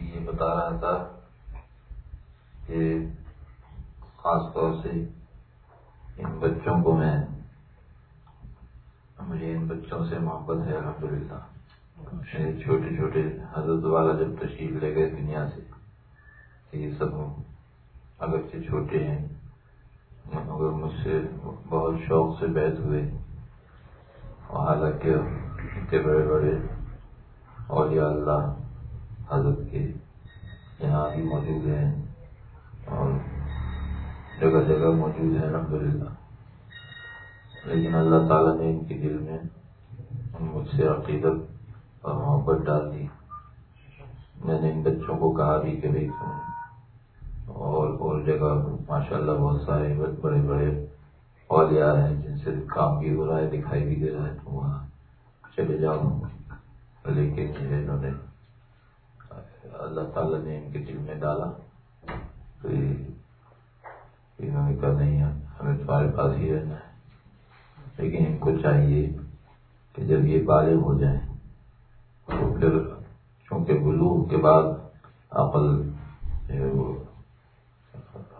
آ رہا تھا کہ خاص طور سے ان بچوں کو میں مجھے ان بچوں سے محبت ہے الحمد للہ چھوٹے چھوٹے حضرت والا جب تشریف لے گئے دنیا سے یہ سب اگرچہ چھوٹے ہیں، مگر مجھ سے بہت شوق سے بیٹھ ہوئے۔ اور حالانکہ اتنے بڑے بڑے اولیاء اللہ حضرت کے یہاں بھی موجود ہیں اور جگہ جگہ موجود ہیں الحمد للہ لیکن اللہ تعالیٰ نے ان کے دل میں مجھ سے عقیدت اور محبت ڈال دی۔ میں نے ان بچوں کو کہا بھی کہ بھائی اور اور جگہ ماشاء اللہ بہت سارے بڑے بڑے اولیاء ہیں جن سے کام بھی ہو رہا ہے، دکھائی بھی دے رہا ہے تو وہاں چلے جاؤ۔ لیکن انہوں نے اللہ تعالیٰ نے ان کے دل میں ڈالا۔ تو انہوں نے کہا، نہیں ہمیں تمہارے پاس ہی رہنا ہے۔ لیکن ان کو چاہیے کہ جب یہ بالغ ہو جائیں تو پھر چونکہ بلوغ کے بعد عقل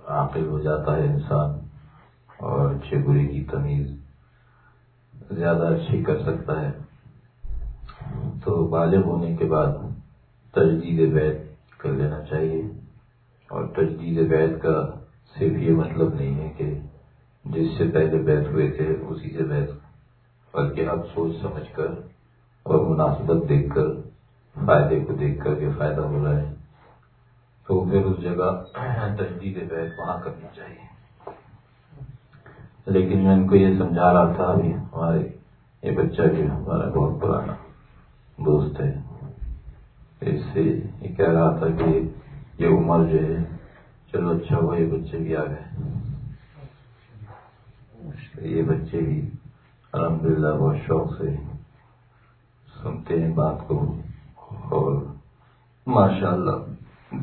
عاقل ہو جاتا ہے انسان اور اچھے برے کی تمیز زیادہ اچھی کر سکتا ہے۔ تو بالغ ہونے کے بعد تجدید بیت کر لینا چاہیے۔ اور تجدید بیت کا صرف یہ مطلب نہیں ہے کہ جس سے پہلے بیت ہوئے تھے، اسی سے بیت بلکہ اب سوچ سمجھ کر اور مناسبت دیکھ کر، فائدے کو دیکھ کر کے فائدہ ہو رہا ہے۔ تو پھر اس جگہ تجدید بیت وہاں کرنی چاہیے۔ لیکن میں ان کو یہ سمجھا رہا تھا، ابھی ہمارے یہ بچہ بھی ہمارا بہت پرانا دوست ہے۔ اس سے یہ کہہ رہا تھا کہ یہ عمر جو ہے، چلو اچھا ہوا، یہ بچے بھی آ گئے۔ یہ بچے بھی الحمد للہ بہت شوق سے سنتے ہیں بات کو اور ماشاء اللہ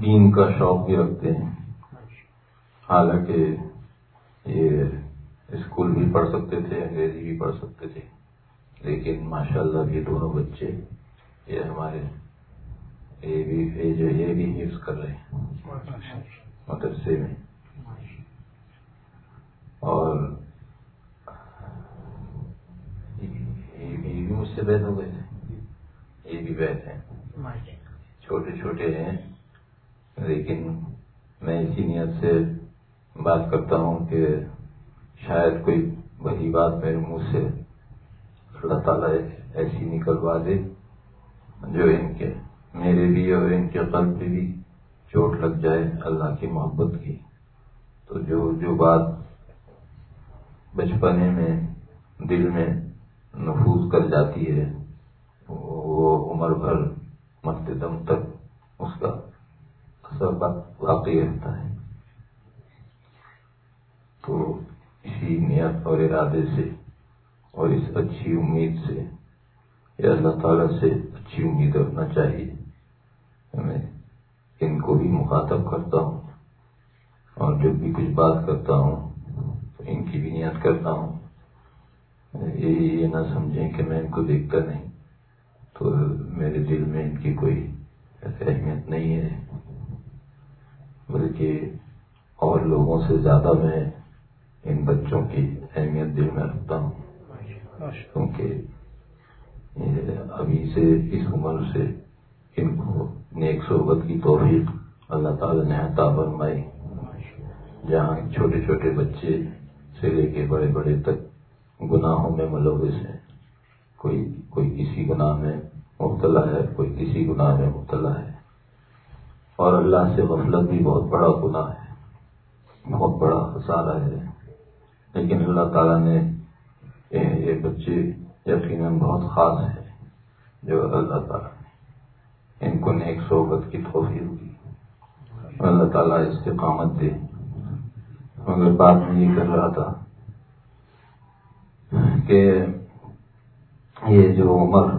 دین کا شوق بھی رکھتے ہیں۔ حالانکہ یہ اسکول بھی پڑھ سکتے تھے، انگریزی بھی پڑھ سکتے تھے، لیکن ماشاء اللہ یہ دونوں بچے، یہ ہمارے یہ بھی جو یہ بھی حفظ کر رہے ہیں۔ مدرسے میں اور مجھ سے بیت ہو گئے تھے۔ یہ بھی بیت ہیں۔ چھوٹے چھوٹے ہیں۔ لیکن میں اسی نیت سے بات کرتا ہوں کہ شاید کوئی وہی بات میرے منہ سے اللہ تعالیٰ ایسی نکلوا دے جو ان کے میرے بھی اور ان کے قلب پہ بھی چوٹ لگ جائے اللہ کی محبت کی۔ تو جو جو بات بچپنے میں، دل میں نفوذ کر جاتی ہے، وہ عمر بھر مرتے دم تک اس کا اثر واقعی رہتا ہے۔ تو اسی نیت اور ارادے سے اور اس اچھی امید سے یا اللہ تعالیٰ سے اچھی امید رکھنا چاہیے۔ میں ان کو بھی مخاطب کرتا ہوں اور جب بھی کچھ بات کرتا ہوں تو ان کی بھی نیت کرتا ہوں۔ یہ نہ سمجھیں کہ میں ان کو دیکھتا نہیں تو میرے دل میں ان کی کوئی اہمیت نہیں ہے۔ بلکہ اور لوگوں سے زیادہ میں ان بچوں کی اہمیت دل میں رکھتا ہوں۔ کیونکہ ابھی سے اس عمر سے ان کو نیک صحبت کی توفیق۔ اللہ تعالی نے عطا فرمائی۔ جہاں چھوٹے چھوٹے بچے سے لے کے بڑے بڑے تک گناہوں میں ملوث ہیں۔ کوئی کوئی کسی گناہ میں مبتلا ہے، کوئی کسی گناہ میں مبتلا ہے۔ اور اللہ سے غفلت بھی بہت بڑا گناہ ہے، بہت بڑا خسارہ ہے۔ لیکن اللہ تعالیٰ نے یہ بچے یقیناً بہت خاص ہیں جو اللہ تعالیٰ ان کو نیک صحبت کی توفیق دی اللہ تعالیٰ استقامت دے۔ مگر بات میں یہ کر رہا تھا کہ یہ جو عمر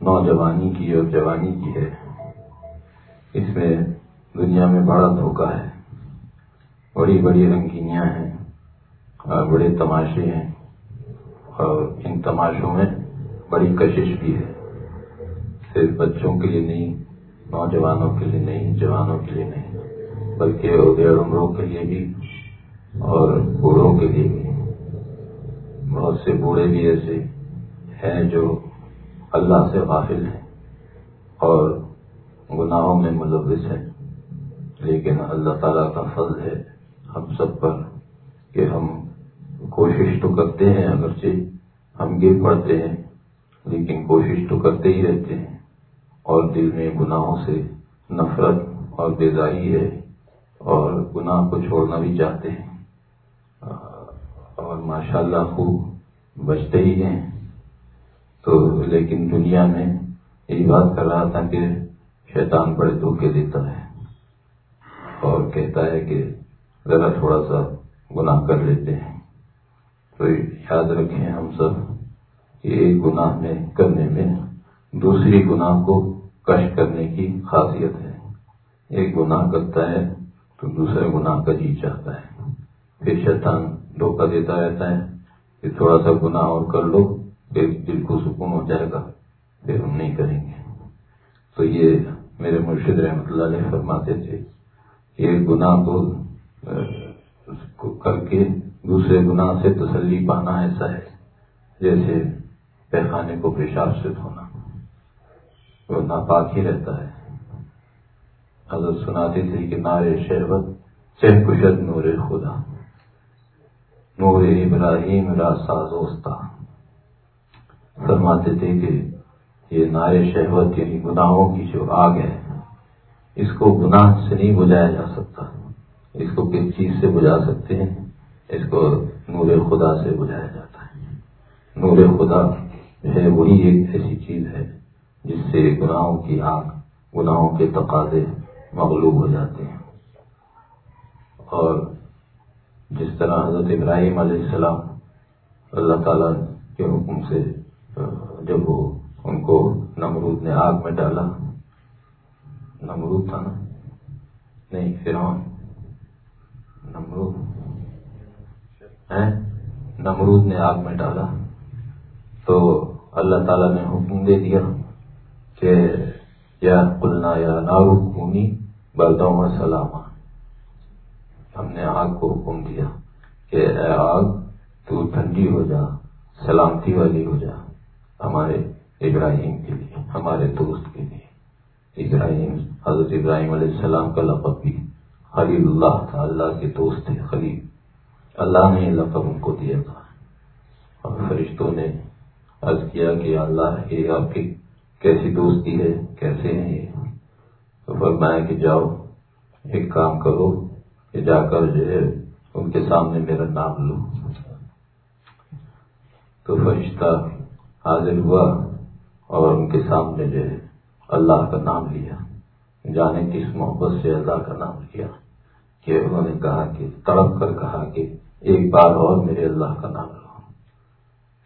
نوجوانی کی اور جوانی کی ہے، اس میں دنیا میں بڑا دھوکہ ہے۔ بڑی بڑی رنگینیاں ہیں اور بڑے تماشے ہیں۔ اور ان تماشوں میں بڑی کشش بھی ہے۔ صرف بچوں کے لیے نہیں، نوجوانوں کے لیے نہیں، جوانوں کے لیے نہیں، بلکہ غیر عمروں کے لیے بھی اور بوڑھوں کے لیے بھی۔ بہت سے بوڑھے بھی ایسے ہیں جو اللہ سے غافل ہیں اور گناہوں میں ملوث ہیں۔ لیکن اللہ تعالیٰ کا فضل ہے ہم سب پر کہ ہم کوشش تو کرتے ہیں، اگرچہ ہم گر پڑتے ہیں، لیکن کوشش تو کرتے ہی رہتے ہیں۔ اور دل میں گناہوں سے نفرت اور بیزاری ہے اور گناہ کو چھوڑنا بھی چاہتے ہیں۔ اور ماشاء اللہ خوب بچتے ہی ہیں۔ تو لیکن دنیا میں یہی بات کر رہا تھا کہ شیطان بڑے دھوکے دیتا ہے اور کہتا ہے کہ ذرا تھوڑا سا گناہ کر لیتے ہیں۔ تو یاد رکھیں ہم سب کہ ایک گناہ میں کرنے میں دوسری گناہ کو کش کرنے کی خاصیت ہے۔ ایک گناہ کرتا ہے تو دوسرے گناہ کا جی چاہتا ہے۔ پھر شیطان دھوکہ دیتا رہتا ہے کہ تھوڑا سا گناہ اور کر لو، پھر دل کو سکون ہو جائے گا، پھر ہم نہیں کریں گے۔ تو یہ میرے مرشد رحمت اللہ علیہ فرماتے تھے کہ گناہ کو کر کے دوسرے گناہ سے تسلی پانا ایسا ہے جیسے پیخانے کو پیشاب سے دھونا۔ وہ ناپاک ہی رہتا ہے۔ حضرت سناتے تھے کہ نارے شہبت چہ کشد نور خدا۔ نور ابراہیم را سازوستا فرماتے تھے کہ یہ نار شہوت یعنی گناہوں کی جو آگ ہے، اس کو گناہ سے نہیں بجایا جا سکتا۔ اس کو کس چیز سے بجا سکتے ہیں؟ اس کو نور خدا سے بجایا جاتا ہے۔ نور خدا ہے، وہی ایک ایسی چیز ہے جس سے گناہوں کی آگ گناہوں کے تقاضے مغلوب ہو جاتے ہیں۔ اور جس طرح حضرت ابراہیم علیہ السلام اللہ تعالیٰ کے حکم سے جب وہ ان کو نمرود نے آگ میں ڈالا، نمرود تھا نا؟ نہیں، فرعون۔ نمرود۔ نمرود نے آگ میں ڈالا۔ تو اللہ تعالیٰ نے حکم دے دیا۔ کہ یا قلنا یا نارو خونی بردوں سلامہ ہم نے آگ کو حکم دیا کہ اے آگ، تو ٹھنڈی ہو جا، سلامتی والی ہو جا، ہمارے ابراہیم کے لیے، ہمارے دوست کے لیے۔ ابراہیم، حضرت ابراہیم علیہ السلام کا لقب بھی خلیل اللہ تھا، اللہ کے دوست تھے خلیل۔ اللہ نے لقب ان کو دیا تھا۔ اور فرشتوں نے عرض کیا کہ اللہ یہ آپ کی کیسی دوستی ہے، کیسے ہیں یہ؟ تو فرمایا کہ جاؤ، ایک کام کرو کہ جا کر جو ہے ان کے سامنے میرا نام لو۔ تو فرشتہ حاضر ہوا اور ان کے سامنے جو ہے اللہ کا نام لیا۔ جانے کس محبت سے اللہ کا نام لیا کہ انہوں نے کہا کہ، تڑپ کر کہا کہ، ایک بار اور میرے اللہ کا نام لو۔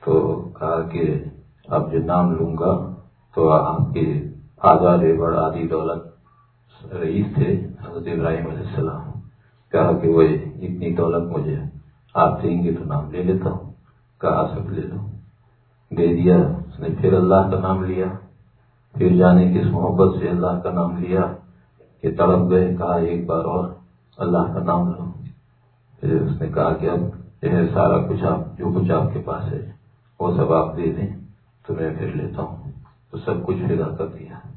تو کہا کہ، اب جو نام لوں گا تو آپ کے آزاد بڑ آدھی دولت رئیس تھے، حضرت ابراہیم علیہ السلام۔ کہا کہ وہ اتنی دولت مجھے، آپ دیں گے تو نام لے لیتا ہوں۔ کہا، سب لے لو۔ دے دیا، اس نے پھر اللہ کا نام لیا۔ پھر جانے کس محبت سے اللہ کا نام لیا کہ تڑپ گئے۔ کہا، ایک بار اور اللہ کا نام لو۔ پھر اس نے کہا کہ اب یہ سارا کچھ آپ، جو کچھ آپ کے پاس ہے، وہ سب آپ دے دیں، تو میں پھر لیتا ہوں۔ تو سب کچھ فدا کر دیا۔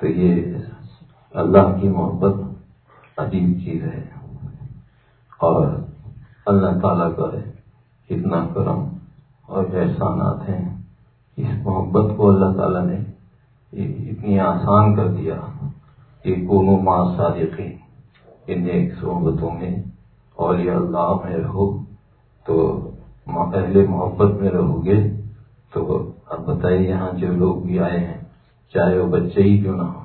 تو یہ اللہ کی محبت عجیب چیز ہے۔ اور اللہ تعالیٰ کا اتنا کرم اور احسانات ہیں۔ اس محبت کو اللہ تعالیٰ نے اتنی آسان کر دیا کہ کونو ماں صادقی ان ایک صحبتوں میں اولیاء اللہ میں رہو۔ تو پہلے محبت میں رہو گے تو بتائیے یہاں جو لوگ بھی آئے ہیں، چاہے وہ بچے ہی کیوں نہ ہو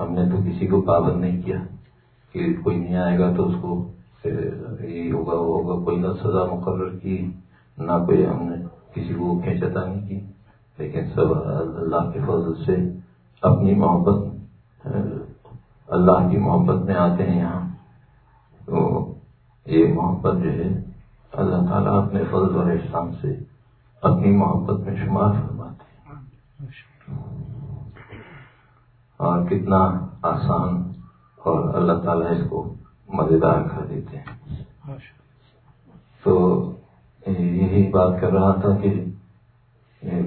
ہم نے تو کسی کو پابند نہیں کیا کہ کوئی نہیں آئے گا تو اس کو یہی ہوگا، وہ ہوگا۔ کوئی نہ سزا مقرر کی، نہ کوئی ہم نے کسی کو کھینچتا نہیں کی۔ لیکن سب اللہ کے فضل سے اپنی محبت، اللہ کی محبت میں آتے ہیں یہاں۔ تو یہ محبت جو ہے، اللہ تعالیٰ اپنے فضل اور احسان سے اپنی محبت میں شمار اور کتنا آسان اور اللہ تعالیٰ اس کو مزیدار کر دیتے ہیں۔ تو یہی بات کر رہا تھا کہ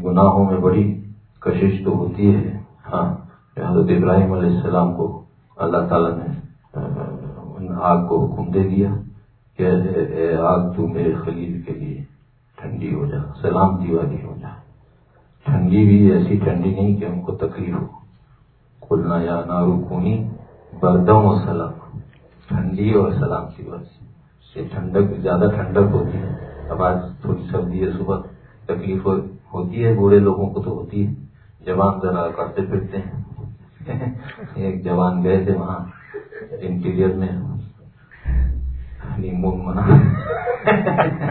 گناہوں میں بڑی کشش تو ہوتی ہے۔ ہاں حضرت ابراہیم علیہ السلام کو اللہ تعالیٰ نے آگ کو حکم دے دیا کہ اے آگ تو میرے خلیل کے لیے ٹھنڈی ہو جا سلامتی والی ہو جا۔ ٹھنڈی بھی ایسی ٹھنڈی نہیں کہ ہم کو تکلیف ہو۔ کھلنا یا نارو کونی بردم و سلام۔ ٹھنڈی اور سلامتی والی یہ ٹھنڈک، زیادہ ٹھنڈک ہوتی ہے۔ اب آج تھوڑی سردی ہے، صبح تکلیف ہوتی ہے۔ بوڑھے لوگوں کو تو ہوتی ہے۔ جوان ذرا کرتے پھرتے ہیں۔ ایک جوان گئے تھے وہاں انٹیریئر میں۔ نیمون منا۔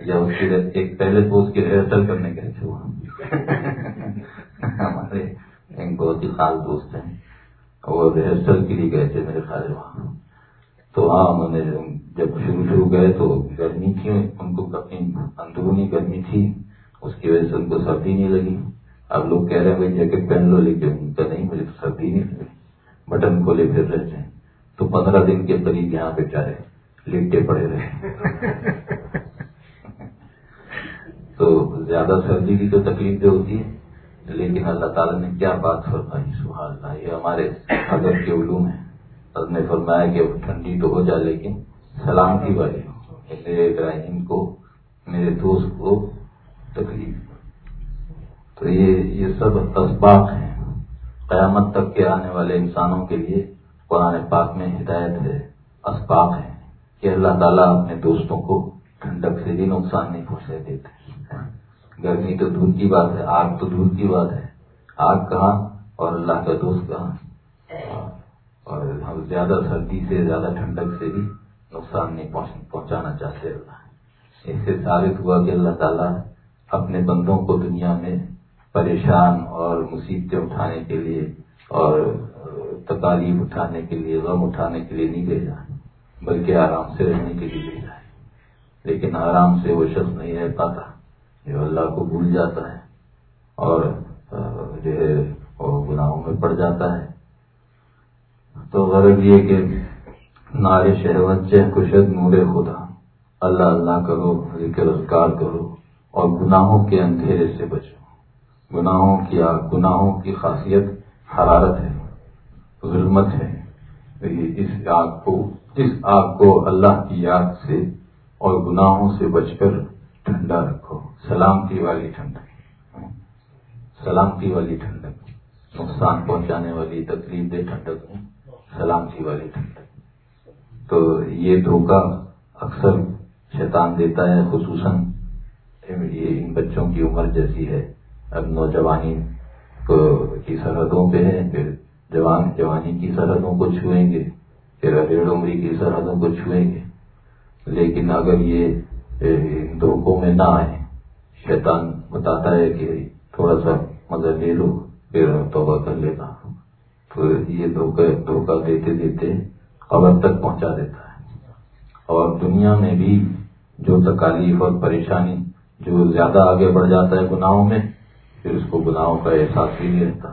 یا اس کی ایک پہلے تو اس کی ریہرسل کرنے گئے تھے وہاں۔ ہمارے ایک بہت ہی خاص دوست ہیں۔ وہ ریہرسل کے لیے گئے تھے میرے خیال وہاں۔ تو ہاں انہوں نے جب شروع شروع گئے تو گرمی تھی، ان کو اندرونی گرمی تھی۔ اس کی وجہ سے ان کو سردی نہیں لگی۔ اب لوگ کہہ رہے ہیں، بھائی، جیکٹ پہن لو، لیکن ان کا نہیں، مجھے تو سردی نہیں لگی۔ بٹن کھولے پھر رہتے ہیں۔ تو پندرہ دن کے قریب یہاں پہ چارے لٹے پڑے رہے تو زیادہ سردی کی تو تکلیف جو ہوتی ہے، لیکن اللہ تعالیٰ نے کیا بات فرمائی؟ سبحان اللہ، یہ ہمارے اگر کے علوم ہے حضرت نے فرمایا کہ ٹھنڈی تو ہو جائے، لیکن سلامتی والے میرے ابراہیم کو، میرے دوست کو تکلیف۔ تو یہ یہ سب اسباق ہیں۔ قیامت تک کے آنے والے انسانوں کے لیے قرآن پاک میں ہدایت ہے۔ اسباق ہے کہ اللہ تعالیٰ اپنے دوستوں کو ٹھنڈک سے بھی نقصان نہیں پہنچنے دیتے۔ گرمی تو دور کی بات ہے، آگ تو دور کی بات ہے۔ آگ کہاں؟ اور اللہ کا دوست کہاں؟ اور ہم زیادہ سردی سے، زیادہ ٹھنڈک سے بھی نقصان نہیں پہنچانا چاہتے اللہ۔ اس سے ثابت ہوا کہ اللہ تعالیٰ اپنے بندوں کو دنیا میں پریشان اور مصیبتیں اٹھانے کے لیے اور تکالیف اٹھانے کے لیے، غم اٹھانے کے لیے نہیں بھیجا، بلکہ آرام سے رہنے کے لیے بھیجا ہے۔ لیکن آرام سے وہ شخص نہیں رہ پاتا۔ جو اللہ کو بھول جاتا ہے اور جو ہے گناہوں میں پڑ جاتا ہے۔ تو غرض یہ کہ نار شہوت، چہ کشد نور خدا۔ اللہ اللہ کرو، ذکر اذکار کرو اور گناہوں کے اندھیرے سے بچو۔ گناہوں کی گناہوں کی خاصیت حرارت ہے ظلمت ہے۔ اس آگ کو، اس آگ کو اللہ کی یاد سے اور گناہوں سے بچ کر ٹھنڈا رکھو۔ سلامتی والی ٹھنڈک۔ سلامتی والی ٹھنڈک۔ نقصان پہنچانے والی تکلیف دہ ٹھنڈک۔ سلامتی والی ٹھنڈک۔ تو یہ دھوکہ اکثر شیطان دیتا ہے، خصوصاً یہ ان بچوں کی عمر جیسی ہے۔ اب نوجوانی کی سرحدوں پہ ہے، پھر جوان، جوانی کی سرحدوں کو چھوئیں گے، پھر ریڑھ عمری کی سرحدوں کو چھوئیں گے۔ لیکن اگر یہ دھوکوں میں نہ آئے شیطان بتاتا ہے کہ تھوڑا سا مزہ لے لو، پھر توبہ کر لینا تو یہ دھوکہ دھوکہ دیتے دیتے قبر تک پہنچا دیتا ہے۔ اور دنیا میں بھی جو تکالیف اور پریشانی جو زیادہ آگے بڑھ جاتا ہے گناہوں میں، پھر اس کو گناہوں کا احساس بھی نہیں رہتا۔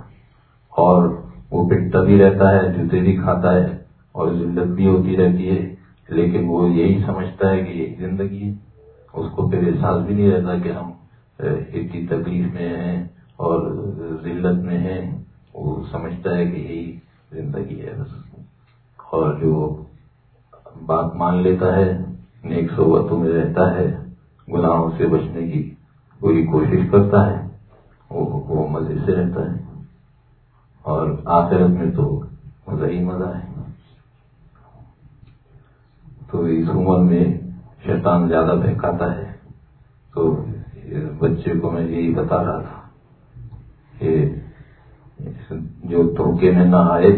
اور وہ پٹتا بھی رہتا ہے، جوتے بھی کھاتا ہے اور ذلت بھی ہوتی رہتی ہے۔ لیکن وہ یہی سمجھتا ہے کہ یہی زندگی ہے۔ اس کو پھر احساس بھی نہیں رہتا کہ ہم اتنی تکلیف میں ہیں اور ذلت میں ہیں، وہ سمجھتا ہے کہ یہی زندگی ہے بس۔ اور جو بات مان لیتا ہے، نیک صحبتوں میں رہتا ہے، گناہوں سے بچنے کی پوری کوشش کرتا ہے وہ مزے سے رہتا ہے۔ اور آخرت میں تو مزہ ہی مزہ ہے۔ تو اس عمر میں شیطان زیادہ بہکاتا ہے۔ تو بچے کو میں یہی بتا رہا تھا کہ جو دھوکے میں نہ آئے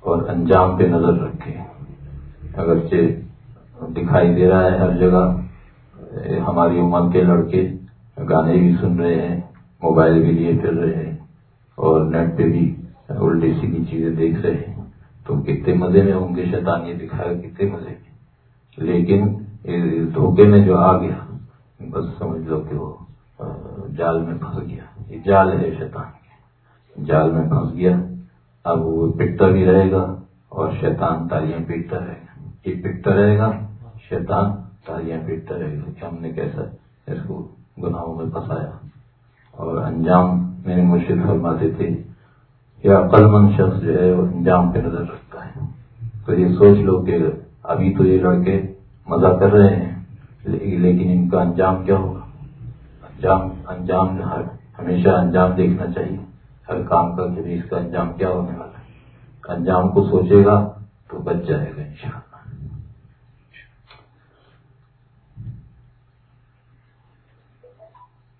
اور انجام پہ نظر رکھے۔ اگرچہ دکھائی دے رہا ہے ہر جگہ ہماری عمر کے لڑکے گانے بھی سن رہے ہیں، موبائل بھی لیے پھر رہے ہیں اور نیٹ پہ بھی الٹی سیدھی چیزیں دیکھ رہے ہیں۔ تو کتنے مزے میں ہوں گے شیطان، یہ دکھایا کتنے مزے۔ میں لیکن دھوکے میں جو آ گیا بس سمجھ لو کہ وہ جال میں پھنس گیا۔ یہ جال ہے شیطان جال میں پھنس گیا۔ اب وہ پٹتا بھی رہے گا اور شیطان تالیاں پیٹتا رہے گا۔ یہ پٹتا رہے گا، شیطان تالیاں پیٹتا رہے گا۔ کہ ہم نے کیسا اس کو گناہوں میں پھنسایا۔ اور انجام میرے مرشد فرماتے تھے کہ عقل مند شخص جو ہے، وہ انجام پہ نظر رکھتا ہے۔ تو یہ سوچ لو کہ ابھی تو یہ لڑکے مزہ کر رہے ہیں۔ لیکن ان کا انجام کیا ہوگا؟ انجام انجام ہمیشہ انجام دیکھنا چاہیے۔ ہر کام کا کہ اس کا انجام کیا ہونے والا ہے۔ انجام کو سوچے گا تو بچ جائے گا انشاءاللہ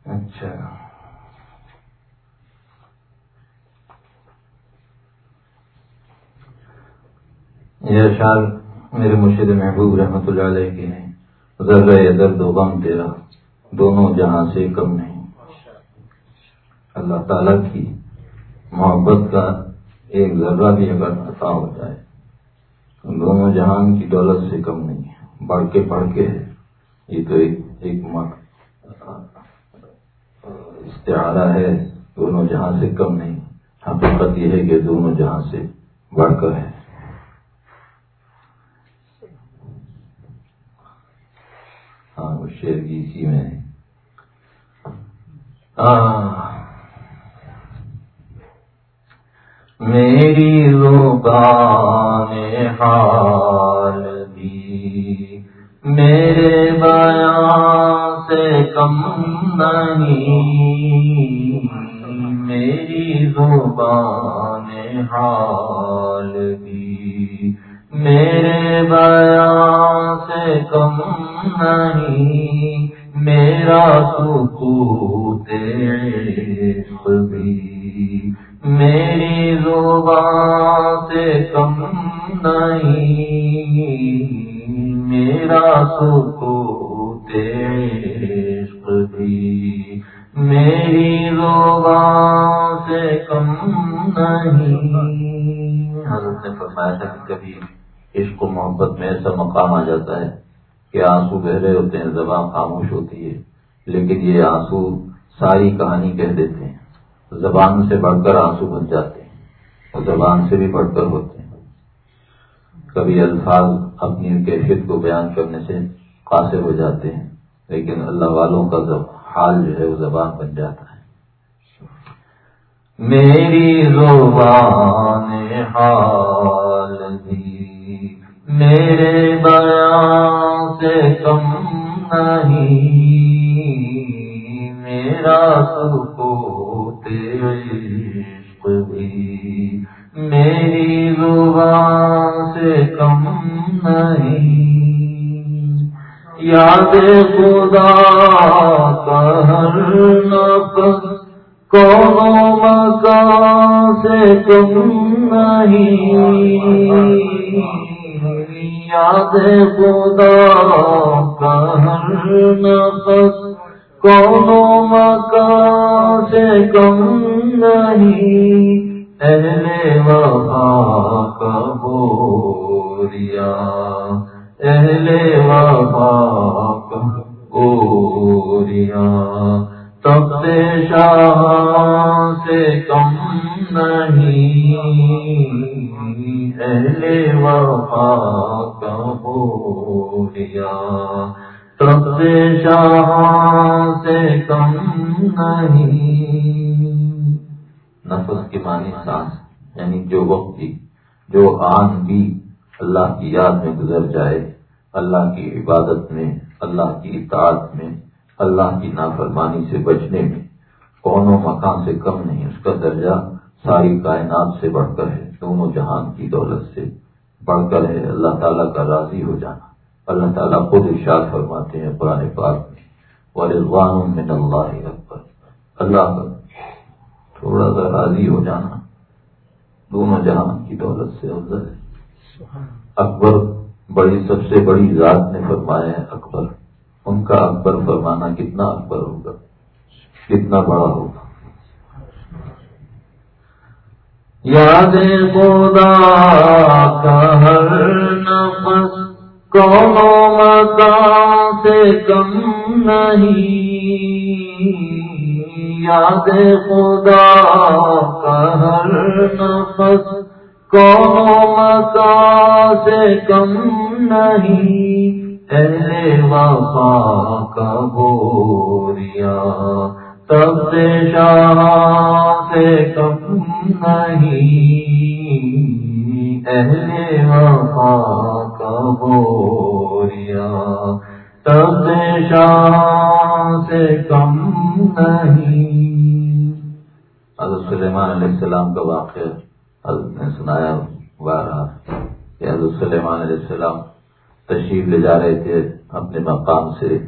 اچھا۔ یہ اشار میرے مرشد محبوب رحمۃ اللہ علیہ کے ہیں۔ ذرا درد و غم تیرا، دونوں جہاں سے کم نہیں۔ اللہ تعالی کی محبت کا ایک ذرہ بھی اگر عطا ہو جائے دونوں جہان کی دولت سے کم نہیں ہے۔ بڑھ کے پڑھ کے ہے یہ تو ایک ایک استعارہ ہے۔ دونوں جہاں سے کم نہیں۔ حقیقت یہ ہے کہ دونوں جہاں سے بڑھ کر ہے ہاں وہ کی اسی میں ہے۔ میری زبان حال بھی میرے بیان سے کم نہیں۔ میری زبان حال بھی میرے بیان سے کم نہیں، میرا سکوت بھی، میری زبان سے کم نہیں، میرا سکوت بھی، میری زبان سے کم نہیں۔ حضرت نے فرمایا تھا کبھی عشق و محبت میں ایسا مقام آ جاتا ہے کہ آنسو بہ رہے ہوتے ہیں، زبان خاموش ہوتی ہے۔ لیکن یہ آنسو ساری کہانی کہہ دیتے ہیں۔ زبان سے بڑھ کر آنسو بن جاتے ہیں اور زبان سے بھی بڑھ کر ہوتے ہیں۔ کبھی الفاظ اپنی کیفیت کو بیان کرنے سے قاصر ہو جاتے ہیں، لیکن اللہ والوں کا حال جو ہے وہ زبان بن جاتا ہے۔ میری زبان حال دی میرے بیان سے کم نہیں۔ میرا سکوت عشق بھی۔ میری زبان سے کم نہیں۔ یاد خدا ہر نفس کونوں مکان سے کم نہیں۔ یاد ہے خدا کا ہر نفس، کونوں مکان سے کم نہیں۔ اہل وفا کا بوریا۔ اہل وفا کا بوریا۔ تب شاہ سے کم نہیں۔ اہل وفا کا بوریا۔ تب شاہ سے کم نہیں۔ نفس کی معنی سانس یعنی جو وقت بھی جو آن بھی اللہ کی یاد میں گزر جائے، اللہ کی عبادت میں، اللہ کی اطاعت میں اللہ کی نافرمانی سے بچنے میں کونوں مکان سے کم نہیں اس کا درجہ ساری کائنات سے بڑھ کر ہے دونوں جہان کی دولت سے بڑھ کر ہے۔ اللہ تعالیٰ کا راضی ہو جانا۔ اللہ تعالیٰ خود ارشاد فرماتے ہیں پرانے پاک میں والوان من اللہ اکبر اللہ کا تھوڑا سا راضی ہو جانا۔ دونوں جہان کی دولت سے افضل ہے۔ اکبر بڑی سب سے بڑی ذات نے فرمایا ہے اکبر۔ ان کا اکبر فرمانا کتنا اکبر ہوگا، کتنا بڑا ہوگا۔ یاد خدا کا ہر نفس مکان سے کم نہیں۔ یاد خدا کا ہر نفس کون مکان سے کم نہیں۔ اہل وفا کا بوریا۔ تب سے شاہ سے کم نہیں۔ اہل وفا کا بوریا۔ تب شاہ سے کم نہیں۔ حضرت سلیمان علیہ السلام کا واقعہ۔ حضرت نے سنایا بارہ کہ حضرت سلیمان علیہ السلام تشریف لے جا رہے تھے، اپنے مقام سے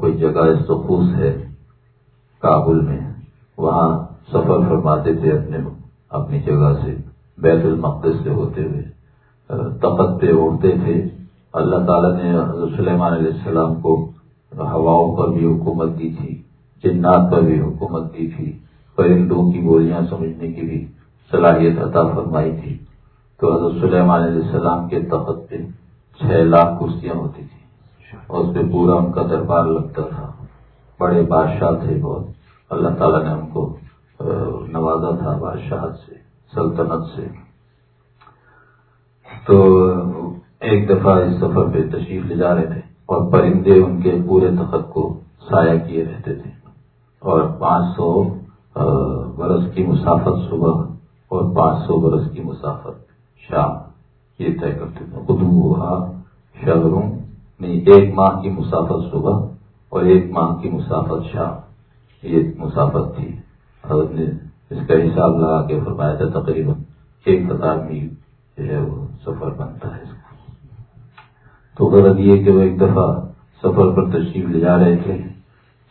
کوئی جگہ استخوص ہے، کابل میں۔ وہاں سفر فرماتے تھے اپنے، اپنی جگہ سے، بیت المقدس سے ہوتے ہوئے۔ تخت پہ اڑتے تھے۔ اللہ تعالیٰ نے حضرت سلیمان علیہ السلام کو ہواؤں پر بھی حکومت دی تھی، جنات پر بھی حکومت دی تھی، پرندوں کی بولیاں سمجھنے کی بھی صلاحیت عطا فرمائی تھی۔ تو حضرت سلیمان علیہ السلام کے تخت پہ چھ لاکھ کرسیاں ہوتی تھی اور اس پہ پورا ان کا دربار لگتا تھا۔ بڑے بادشاہ تھے بہت۔ اللہ تعالیٰ نے ان کو نوازا تھا بادشاہت سے، سلطنت سے۔ تو ایک دفعہ اس سفر پہ تشریف لے جا رہے تھے اور پرندے ان کے پورے تخت کو سایہ کیے رہتے تھے۔ اور پانچ سو برس کی مسافت صبح اور پانچ سو برس کی مسافت شام۔ یہ طے کرتے تھے خود شہروں نہیں، ایک ماہ کی مسافت صبح اور ایک ماہ کی مسافت شام۔ یہ مسافت تھی۔ حضرت نے اس کا حساب لگا کے فرمایا تھا، تقریباً ایک ہزار میل جو ہے وہ سفر بنتا ہے۔ اس کا تو غرض یہ کہ وہ ایک دفعہ سفر پر تشریف لے جا رہے تھے۔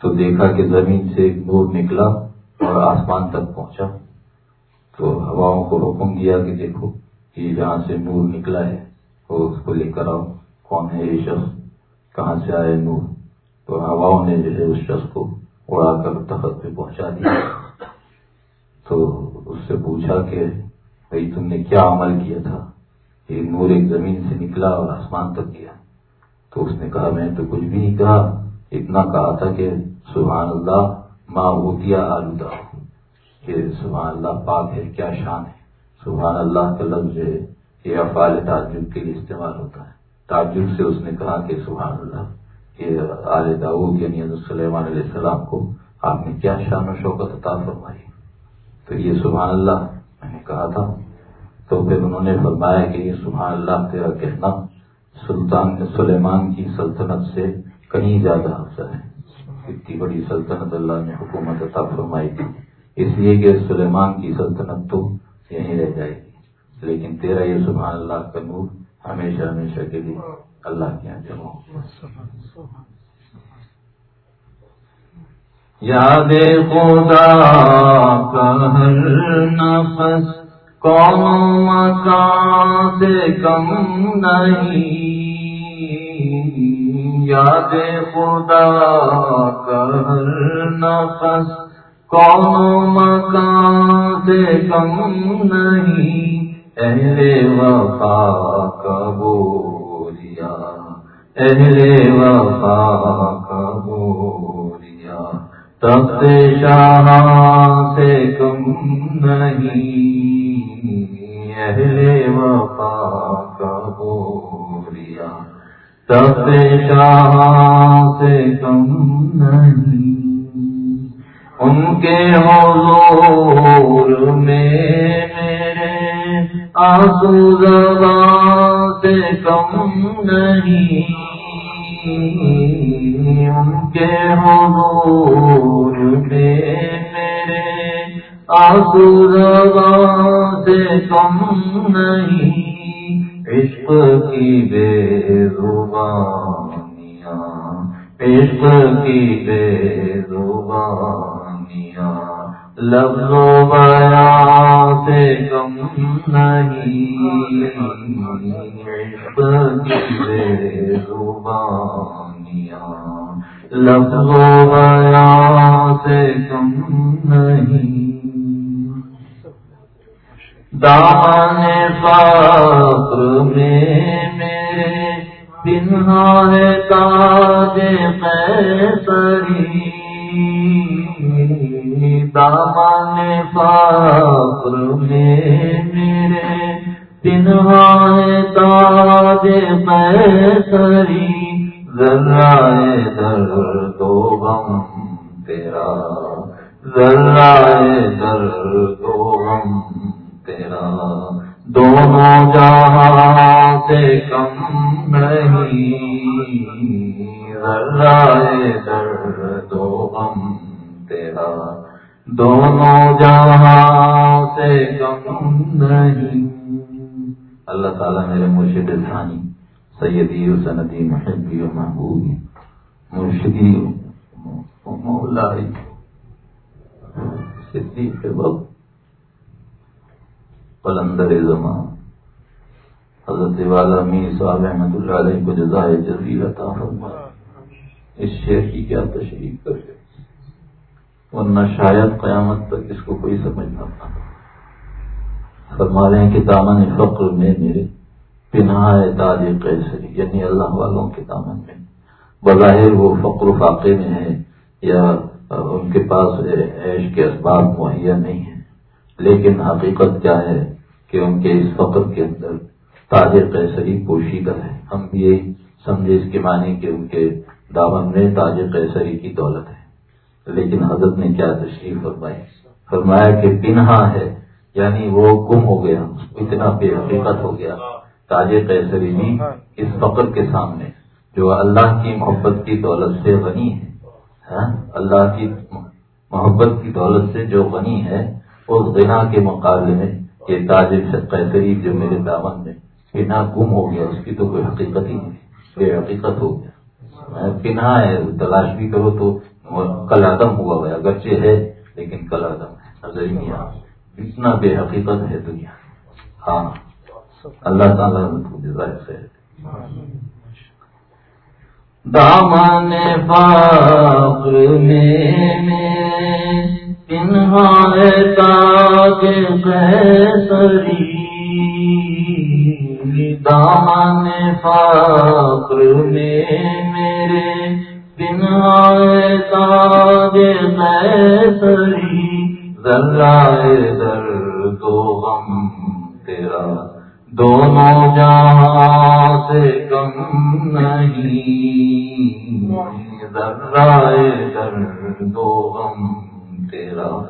تو دیکھا کہ زمین سے ایک نور نکلا اور آسمان تک پہنچا۔ تو ہواؤں کو حکم دیا کہ دیکھو کہ جہاں سے نور نکلا ہے وہ اس کو لے کر آؤ۔ کون ہے یہ شخص؟ کہاں سے آئے نور؟ تو ہواؤں نے جو ہے اس شخص کو اڑا کر تخت پہ پہنچا دیا۔ تو اس سے پوچھا کہ بھائی تم نے کیا عمل کیا تھا؟ یہ نور ایک زمین سے نکلا اور آسمان تک گیا۔ تو اس نے کہا، میں تو کچھ بھی نہیں کہا، اتنا کہا تھا کہ سبحان اللہ ماں اوتیا آلودہ۔ کہ سبحان اللہ، پاک ہے، کیا شان ہے۔ سبحان اللہ کا لفظ ہے یہ افعال تعجب کے لیے استعمال ہوتا ہے۔ تعجب سے اس نے کہا کہ سبحان اللہ، کہ آل داود یعنی سلیمان علیہ السلام کو آپ نے کیا شان و شوقت عطا فرمائی؟ تو یہ سبحان اللہ، میں نے کہا تھا۔ تو پھر انہوں نے فرمایا کہ یہ سبحان اللہ تیرا کہنا سلطان سلیمان کی سلطنت سے کہیں زیادہ افضل ہے۔ اتنی بڑی سلطنت اللہ نے حکومت عطا فرمائی۔ تھی اس لیے کہ سلیمان کی سلطنت تو یہیں رہ جائے گی۔ لیکن تیرا یہ سبحان اللہ کا نور ہمیشہ ہمیشہ کے لیے اللہ کے یہاں جمع یاد خدا کا ہر نفس کون مکان سے کم نہیں۔ یاد خدا کا ہر نفس کون مکان سے کم نہیں اہل وفا کا بولیا اہل وفا کا بولیا تب شاہ سے کم نہیں اہل وفا کا بولیا تب شاہ سے کم نہیں۔ ان کے حضور میں میرے آنسو زبان سے کم نہیں۔ ان کے حضور میں میرے آنسو زبان سے کم نہیں۔ عشق کی بے زبانیاں، عشق کی بے زبانیاں۔ لفظ و سے کم نہیں عشق کی زبانیاں لفظ و سے کم نہیں دامن فقر میں میرے پنہا ہے تاج قیصری دامان فاقر میں میرے پنہا ہے تاج قیصری ذرائے در دو غم تیرا ذرائے در دو غم تیرا۔ دونوں جہاں سے کم نہیں در دو غم تیرا دونوں جہاں سے کم نہیں۔ اللہ تعالیٰ میرے مرشد ثانی، سیدی و سندی محبی و محبوبی، مرشدی مولائی صدیق وقت قلندر زمان حضرت والا میر صاحب احمد اللہ علیہ کو جزائے جزیر عطا فرما اس شعر کی کیا تشریف کر ورنہ شاید قیامت تک اس کو کوئی سمجھ نہ پا فرما رہے ہیں کہ دامن فقر میں میرے پناہ تاج قیصری یعنی اللہ والوں کے دامن میں۔ بظاہر وہ فقر و فاقے میں ہے یا ان کے پاس عیش کے اسباب مہیا نہیں ہے لیکن حقیقت کیا ہے کہ ان کے اس فقر کے اندر تاج قیصری پوشیدہ ہے۔ ہم یہ سمجھے اس کے معنی کہ ان کے دامن میں تاج قیصری کی دولت ہے۔ لیکن حضرت نے کیا تشریف فرمائی؟ فرمایا کہ پنہا ہے یعنی وہ گم ہو گیا، اتنا بے حقیقت ہو گیا۔ تاج قیصری اس فقر کے سامنے، جو اللہ کی محبت کی دولت سے غنی ہے ہاں؟ اللہ کی محبت کی دولت سے جو غنی ہے اس غنا کے مقابلے میں یہ تاج قیصری جو میرے دامن میں پناہ گم ہو گیا، اس کی تو کوئی حقیقت ہی نہیں، بے حقیقت ہو گیا۔ پناہ ہے تلاش بھی کرو تو اور کل آدم ہوا ہوا اگرچہ ہے، لیکن کل آدم ہے۔ نظر ہی اتنا بے حقیقت ہے دنیا۔ ہاں۔ اللہ تعالیٰ سے دامن باپ میں پنہا تاج سری دامن فاقر میں میرے دن آئے تاج قیصری ذرائے در دو غم تیرا۔ دونوں جہاں سے کم نہیں ذرائے در دو غم تیرا۔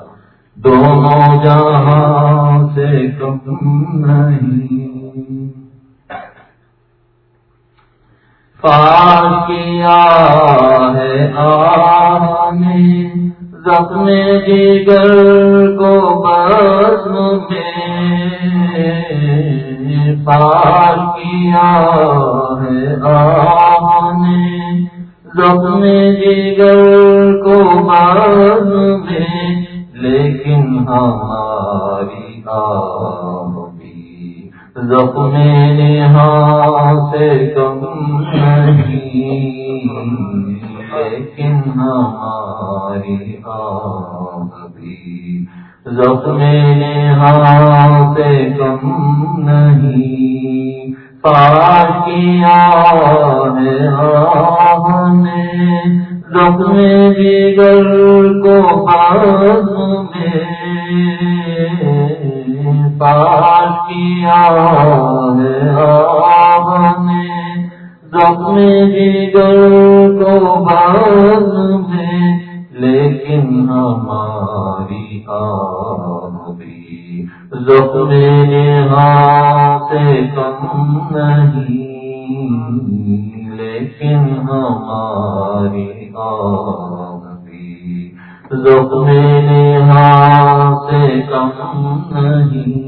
دونوں جہاں سے کم نہیں کیا ہے آنے، زخم جگر کو بس میں۔ پار کیا ہے آنے، زخم جگر کو بس میں۔ لیکن ہماری آ زخم نہا سے کم نہیں، لیکن ہماری آبی زخم نہا سے کم نہیں۔ پاکیا ہے آہ نے زخم جگر کو باز میں۔ پاک کیا ہے آپ نے زخم جگر کو باز میں لیکن ہماری آپ بھی زخم یہاں سے کم نہیں، لیکن ہماری آپ بھی زخم یہاں سے کم نہیں۔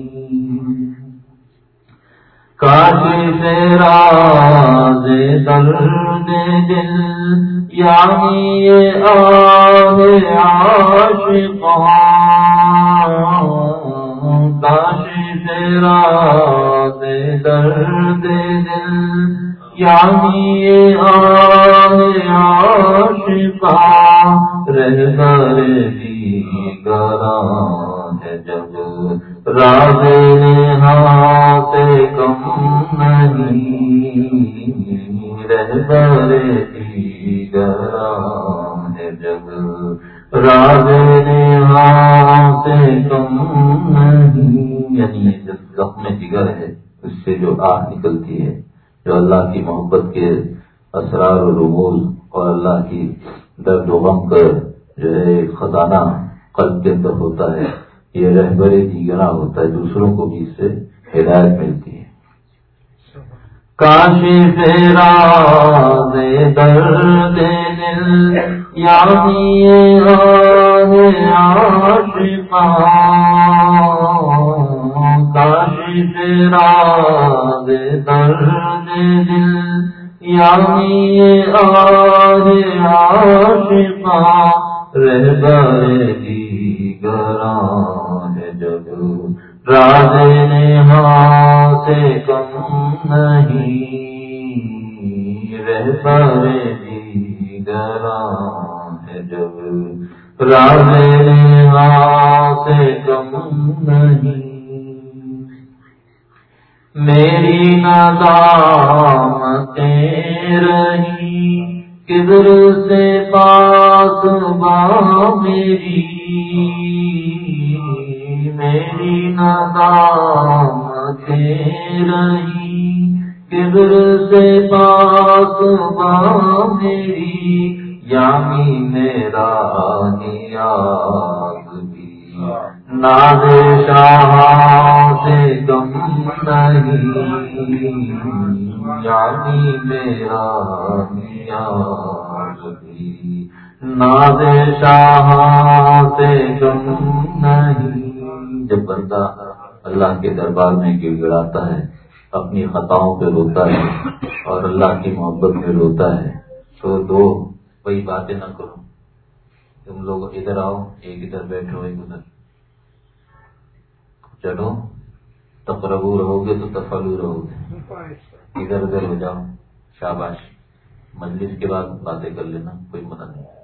کاشی سے راز درد دل یعنی یہ آہ عاشقان ہاں۔ کاشی سے درد دل یعنی یہ آہ عاشقان ہاں۔ رہ کر دی ہے جب راز ہاتھ سے کم نہیں رہبر ہے جگ۔ راز سے کم نہیں یعنی زخم جگر ہے، اس سے جو آہ نکلتی ہے، جو اللہ کی محبت کے اسرار و رموز اور اللہ کی درد و غم کا جو ہے، خزانہ قلب کے اندر ہوتا ہے۔ یہ رہبر دیگرا ہوتا ہے، دوسروں کو بھی اس سے ہدایت ملتی ہے۔ کاشی فیرا دے درد دل یعنی کاشی فیرا دے درد دل یعنی رہبر دیگران جب راج نے سے کم نہیں رہبر دیگران جب راج نے سے کم نہیں۔ میری ندامت رہی کدھر سے پاس با میری۔ میری ندامت رہی کدھر سے پاس با میری یعنی میرا نیاز بھی ناد شاہ سے کم نہیں یعنی میرا نیاز بھی ناد شاہ سے کم نہیں۔ جب بندہ اللہ کے دربار میں گر گڑاتا ہے، اپنی خطاؤں پہ روتا ہے اور اللہ کی محبت میں روتا ہے، تو دو، وہی باتیں نہ کرو۔ تم لوگ ادھر آؤ، ایک ادھر بیٹھو، ایک ادھر۔ چلو تقربو رہو گے تو تفلو رہو گے ادھر ادھر ہو جاؤ۔ شاباش، مجلس کے بعد باتیں کر لینا، کوئی منع نہیں۔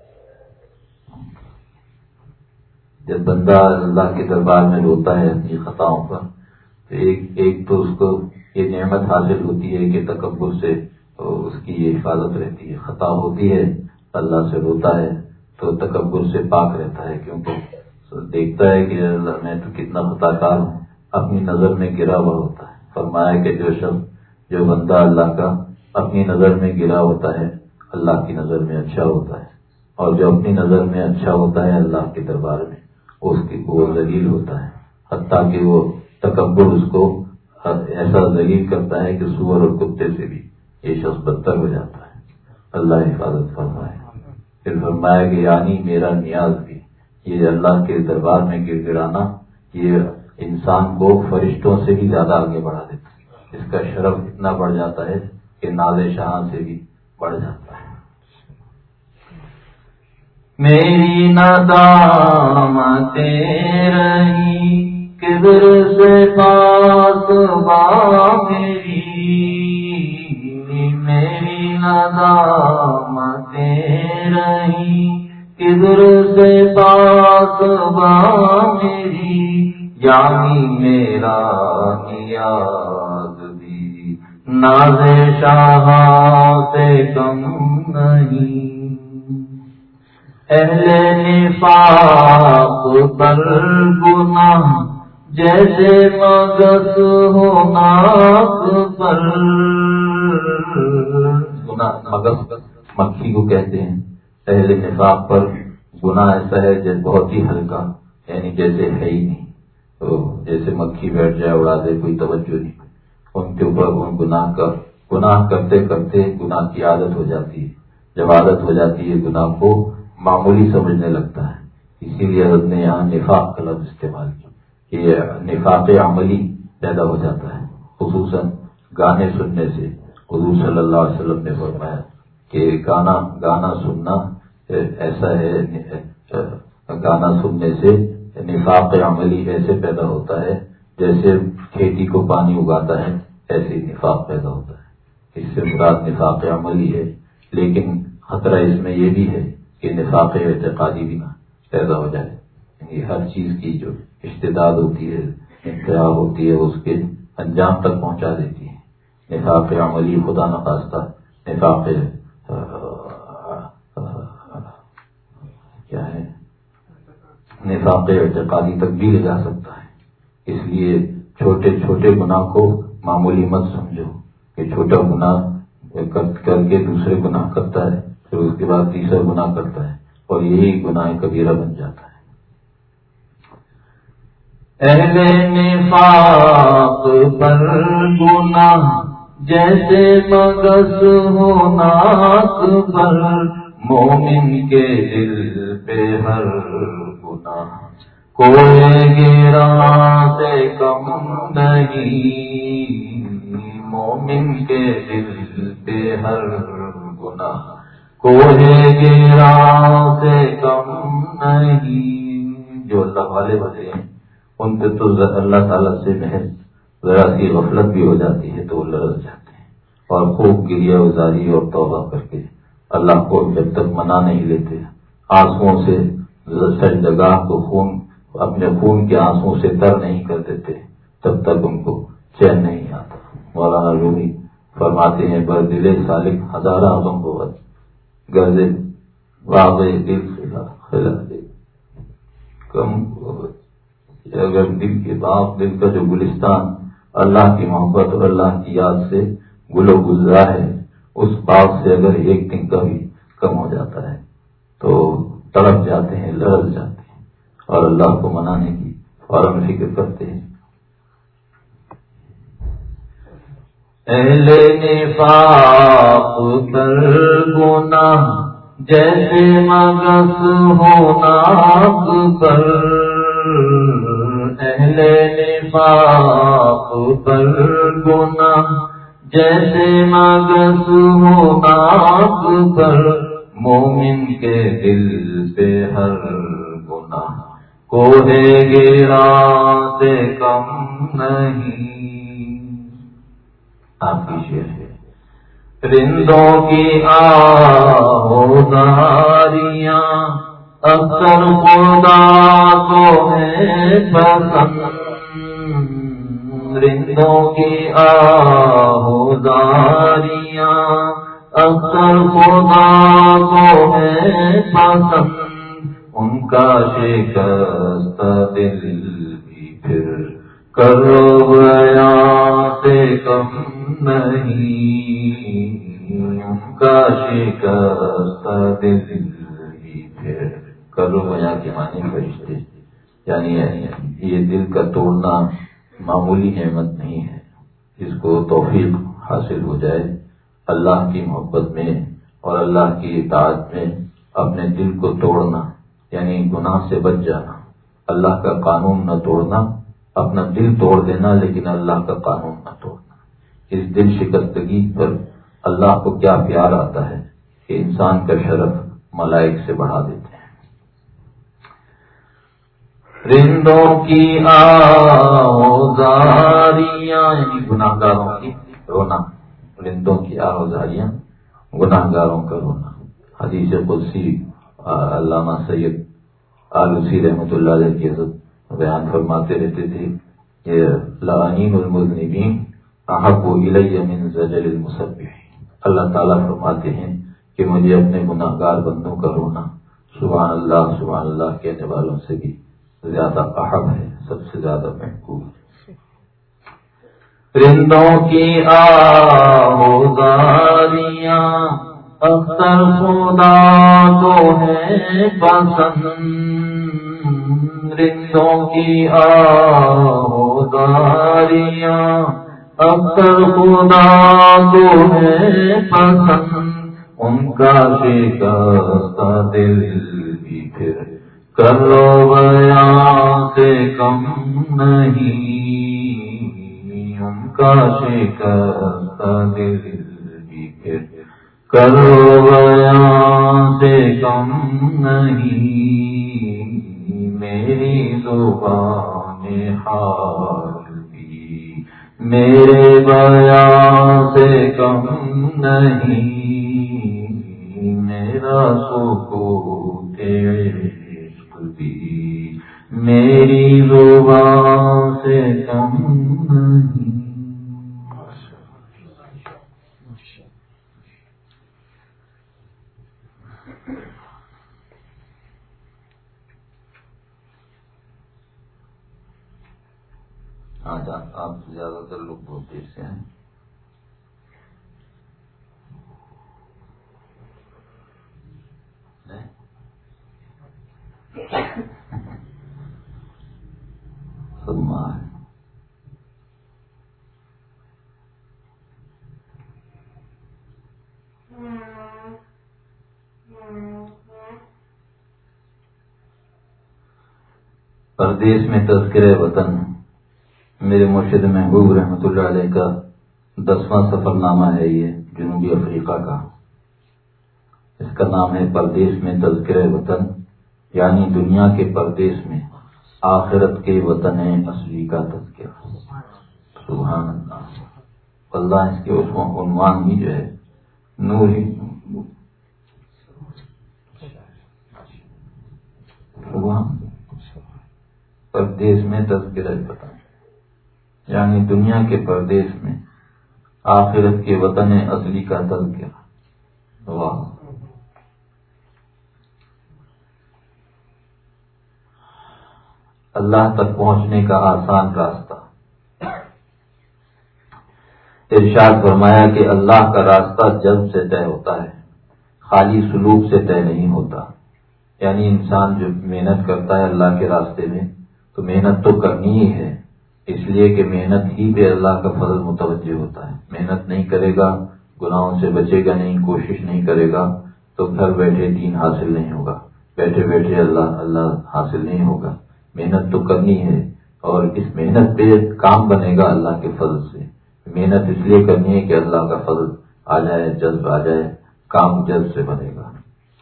جب بندہ اللہ کے دربار میں روتا ہے اپنی خطاؤں پر، تو ایک ایک تو اس کو یہ نعمت حاصل ہوتی ہے کہ تکبر سے اس کی یہ حفاظت رہتی ہے، خطا ہوتی ہے، اللہ سے روتا ہے تو تکبر سے پاک رہتا ہے، کیونکہ دیکھتا ہے کہ اللہ، میں تو کتنا خطا کار ہوں، اپنی نظر میں گرا ہوا ہوتا ہے۔ فرمایا کہ جو شخص، جو بندہ اللہ کا اپنی نظر میں گرا ہوتا ہے، اللہ کی نظر میں اچھا ہوتا ہے۔ اور جو اپنی نظر میں اچھا ہوتا ہے، اللہ کے دربار میں۔ اس کی وہ ذلیل ہوتا ہے۔ حتیٰ کہ وہ تکبر اس کو ایسا ذلیل کرتا ہے کہ سور اور کتے سے بھی یہ شخص بدتر ہو جاتا ہے۔ اللہ حفاظت فرمائے۔ پھر فرمایا کہ یعنی میرا نیاز بھی، یہ اللہ کے دربار میں گر گرانا، یہ انسان کو فرشتوں سے بھی زیادہ آگے بڑھا دیتا ہے۔ اس کا شرف اتنا بڑھ جاتا ہے کہ ناز شاہ سے بھی بڑھ جاتا ہے۔ میری ندام رہی کدھر سے پاس با میری میری ندام رہی کدھر سے پاس با میری یعنی میرا نیاز بھی، ناز شاہ سے کم نہیں۔ اہل نفاق پر گناہ، جیسے مگس ہو ناک پر۔ مگس مکھی کو کہتے ہیں۔ اہل نفاق پر گناہ ایسا ہے جیسے بہت ہی ہلکا یعنی جیسے ہے ہی نہیں۔ تو جیسے مکھی بیٹھ جائے، اڑا دے، کوئی توجہ نہیں۔ ان کے اوپر ان گناہ کا، گناہ کرتے کرتے گناہ کی عادت ہو جاتی ہے۔ جب عادت ہو جاتی ہے، گناہ کو معمولی سمجھنے لگتا ہے۔ اسی لیے حضرت نے یہاں نفاق کا لفظ استعمال کیا کہ نفاق عملی پیدا ہو جاتا ہے۔ خصوصاً گانے سننے سے۔ حضور صلی اللہ علیہ وسلم نے فرمایا کہ گانا گانا سننا ایسا ہے، گانا سننے سے نفاق عملی ایسے پیدا ہوتا ہے جیسے کھیتی کو پانی اگاتا ہے، ایسے ہی نفاق پیدا ہوتا ہے۔ اس سے مراد نفاق عملی ہے، لیکن خطرہ اس میں یہ بھی ہے کہ نفاق اعتقادی بھی نہ پیدا ہو جائے۔ یعنی ہر چیز کی جو اشتداد ہوتی ہے انتخاب ہوتی ہے، اس کے انجام تک پہنچا دیتی ہے۔ نفاق عملی خدا نخواستہ نفاق کیا ہے؟ نفاق اعتقادی تک بھی لے جا سکتا ہے۔ اس لیے چھوٹے چھوٹے گناہ کو معمولی مت سمجھو کہ چھوٹا گناہ کر کے دوسرے گناہ کرتا ہے۔ پھر اس کے بعد تیسرا گناہ کرتا ہے اور یہی گناہ کبیرہ بن جاتا ہے۔ اہل نفاق پر گناہ جیسے مغز ہونا پر، مومن کے دل پہ ہر گناہ۔ کوئی گرا سے کم نہیں، مومن کے دل پہ ہر گناہ۔ کوئی گرا سے کم نہیں جو اللہ والے بنے ہیں ان پہ تو اللہ تعالیٰ سے محض ذرا سی غفلت بھی ہو جاتی ہے تو وہ لڑ جاتے ہیں اور خوب گریا ازاری اور توبہ کر کے اللہ کو جب تک منا نہیں لیتے۔ آنسو سے جگہ کو خون اپنے خون کے آنسو سے تر نہیں کر دیتے تب تک ان کو چین نہیں آتا۔ مولانا رومی فرماتے ہیں بر دلے سالک ہزارہ غم بہت گرد واقع دل خلا دے۔ کم اگر دل کے باپ، دل کا جو گلستان اللہ کی محبت اور اللہ کی یاد سے گل و گزرا ہے، اس باغ سے اگر ایک دن کا بھی کم ہو جاتا ہے، تو تڑپ جاتے ہیں لڑک جاتے ہیں اور اللہ کو منانے کی فوراً فکر کرتے ہیں۔ اہل نفاق پر گونا جیسے مغس ہونا پر۔ اہل نفاق پر گنا جیسے مغس ہونا پر۔ مومن کے دل سے ہر گنا کو گیرا سے کم نہیں۔ آپ کی شیر ہے۔ رندوں کی آداریاں اکثر خدا کو ہے پسند۔ رندوں کی آداریاں اکثر خدا کو ہے پسند۔ ان کا شکست دل بھی پھر کرو گیا سے کم نہیں۔ کا شکست دل پھر کرو گیا کے معنی فرشتے۔ یعنی یہ دل کا توڑنا معمولی نعمت نہیں ہے۔ اس کو توفیق حاصل ہو جائے اللہ کی محبت میں اور اللہ کی اطاعت میں اپنے دل کو توڑنا یعنی گناہ سے بچ جانا۔ اللہ کا قانون نہ توڑنا اپنا دل توڑ دینا، لیکن اللہ کا قانون نہ توڑنا۔ اس دل شکستگی پر اللہ کو کیا پیار آتا ہے کہ انسان کا شرف ملائک سے بڑھا دیتے ہیں۔ رندوں کی آزاریاں یعنی گناہ گاروں کی رونا۔ رندوں کی آزاریاں گناہ گاروں کا رونا۔ حدیث قدسی علامہ سید آلوسی رحمۃ اللہ علیہ کی حضرت بیان فرماتے رہتے تھے یہ لعین المذنبین احب الیہ من زجل المصبح اللہ تعالیٰ فرماتے ہیں کہ مجھے اپنے گناہ گار بندوں کا رونا سبحان اللہ سبحان اللہ کہنے والوں سے بھی زیادہ اہم ہے، سب سے زیادہ محبوب۔ ہے رندوں کی آداریاں اکثر خدا تو ہے پسند رندوں کی آداریاں اکثر خدا تو ہے پسند ان کا شکست دل بھی پھر کرو گیا سے کم نہیں ان کا شکست دل بھی پھر کرو گیا سے کم نہیں۔ میری زبان حال بھی میرے بیان سے کم نہیں، میرا سکوت عشق بھی۔ میری زبان سے کم نہیں آج آپ زیادہ تر لوگ بہت دیر سے ہیں۔ پردیش میں تذکرہ وطن۔ میرے مرشد محبوب رحمۃ اللہ علیہ کا دسواں سفر نامہ ہے یہ جنوبی افریقہ کا۔ اس کا نام ہے پردیش میں تذکر وطن یعنی دنیا کے پردیش میں آخرت کے وطن اصلی کا تذکرہ۔ سبحان اللہ۔ اللہ اس کے عنوان ہی جو ہے، نور ہی۔ پردیش میں تذکرہ۔ وطن یعنی دنیا کے پردیش میں، آخرت کے وطن اصلی کا تذکرہ واہ۔ اللہ تک پہنچنے کا آسان راستہ۔ ارشاد فرمایا کہ اللہ کا راستہ جلد سے طے ہوتا ہے، خالی سلوک سے طے نہیں ہوتا۔ یعنی انسان جو محنت کرتا ہے اللہ کے راستے میں، تو محنت تو کرنی ہی ہے۔ اس لیے کہ محنت ہی پہ اللہ کا فضل متوجہ ہوتا ہے۔ محنت نہیں کرے گا، گناہوں سے بچے گا نہیں، کوشش نہیں کرے گا، تو گھر بیٹھے دین حاصل نہیں ہوگا۔ بیٹھے بیٹھے اللہ اللہ حاصل نہیں ہوگا۔ محنت تو کرنی ہے، اور اس محنت پہ کام بنے گا اللہ کے فضل سے۔ محنت اس لیے کرنی ہے کہ اللہ کا فضل آ جائے، جذب آ جائے، کام جذب سے بنے گا۔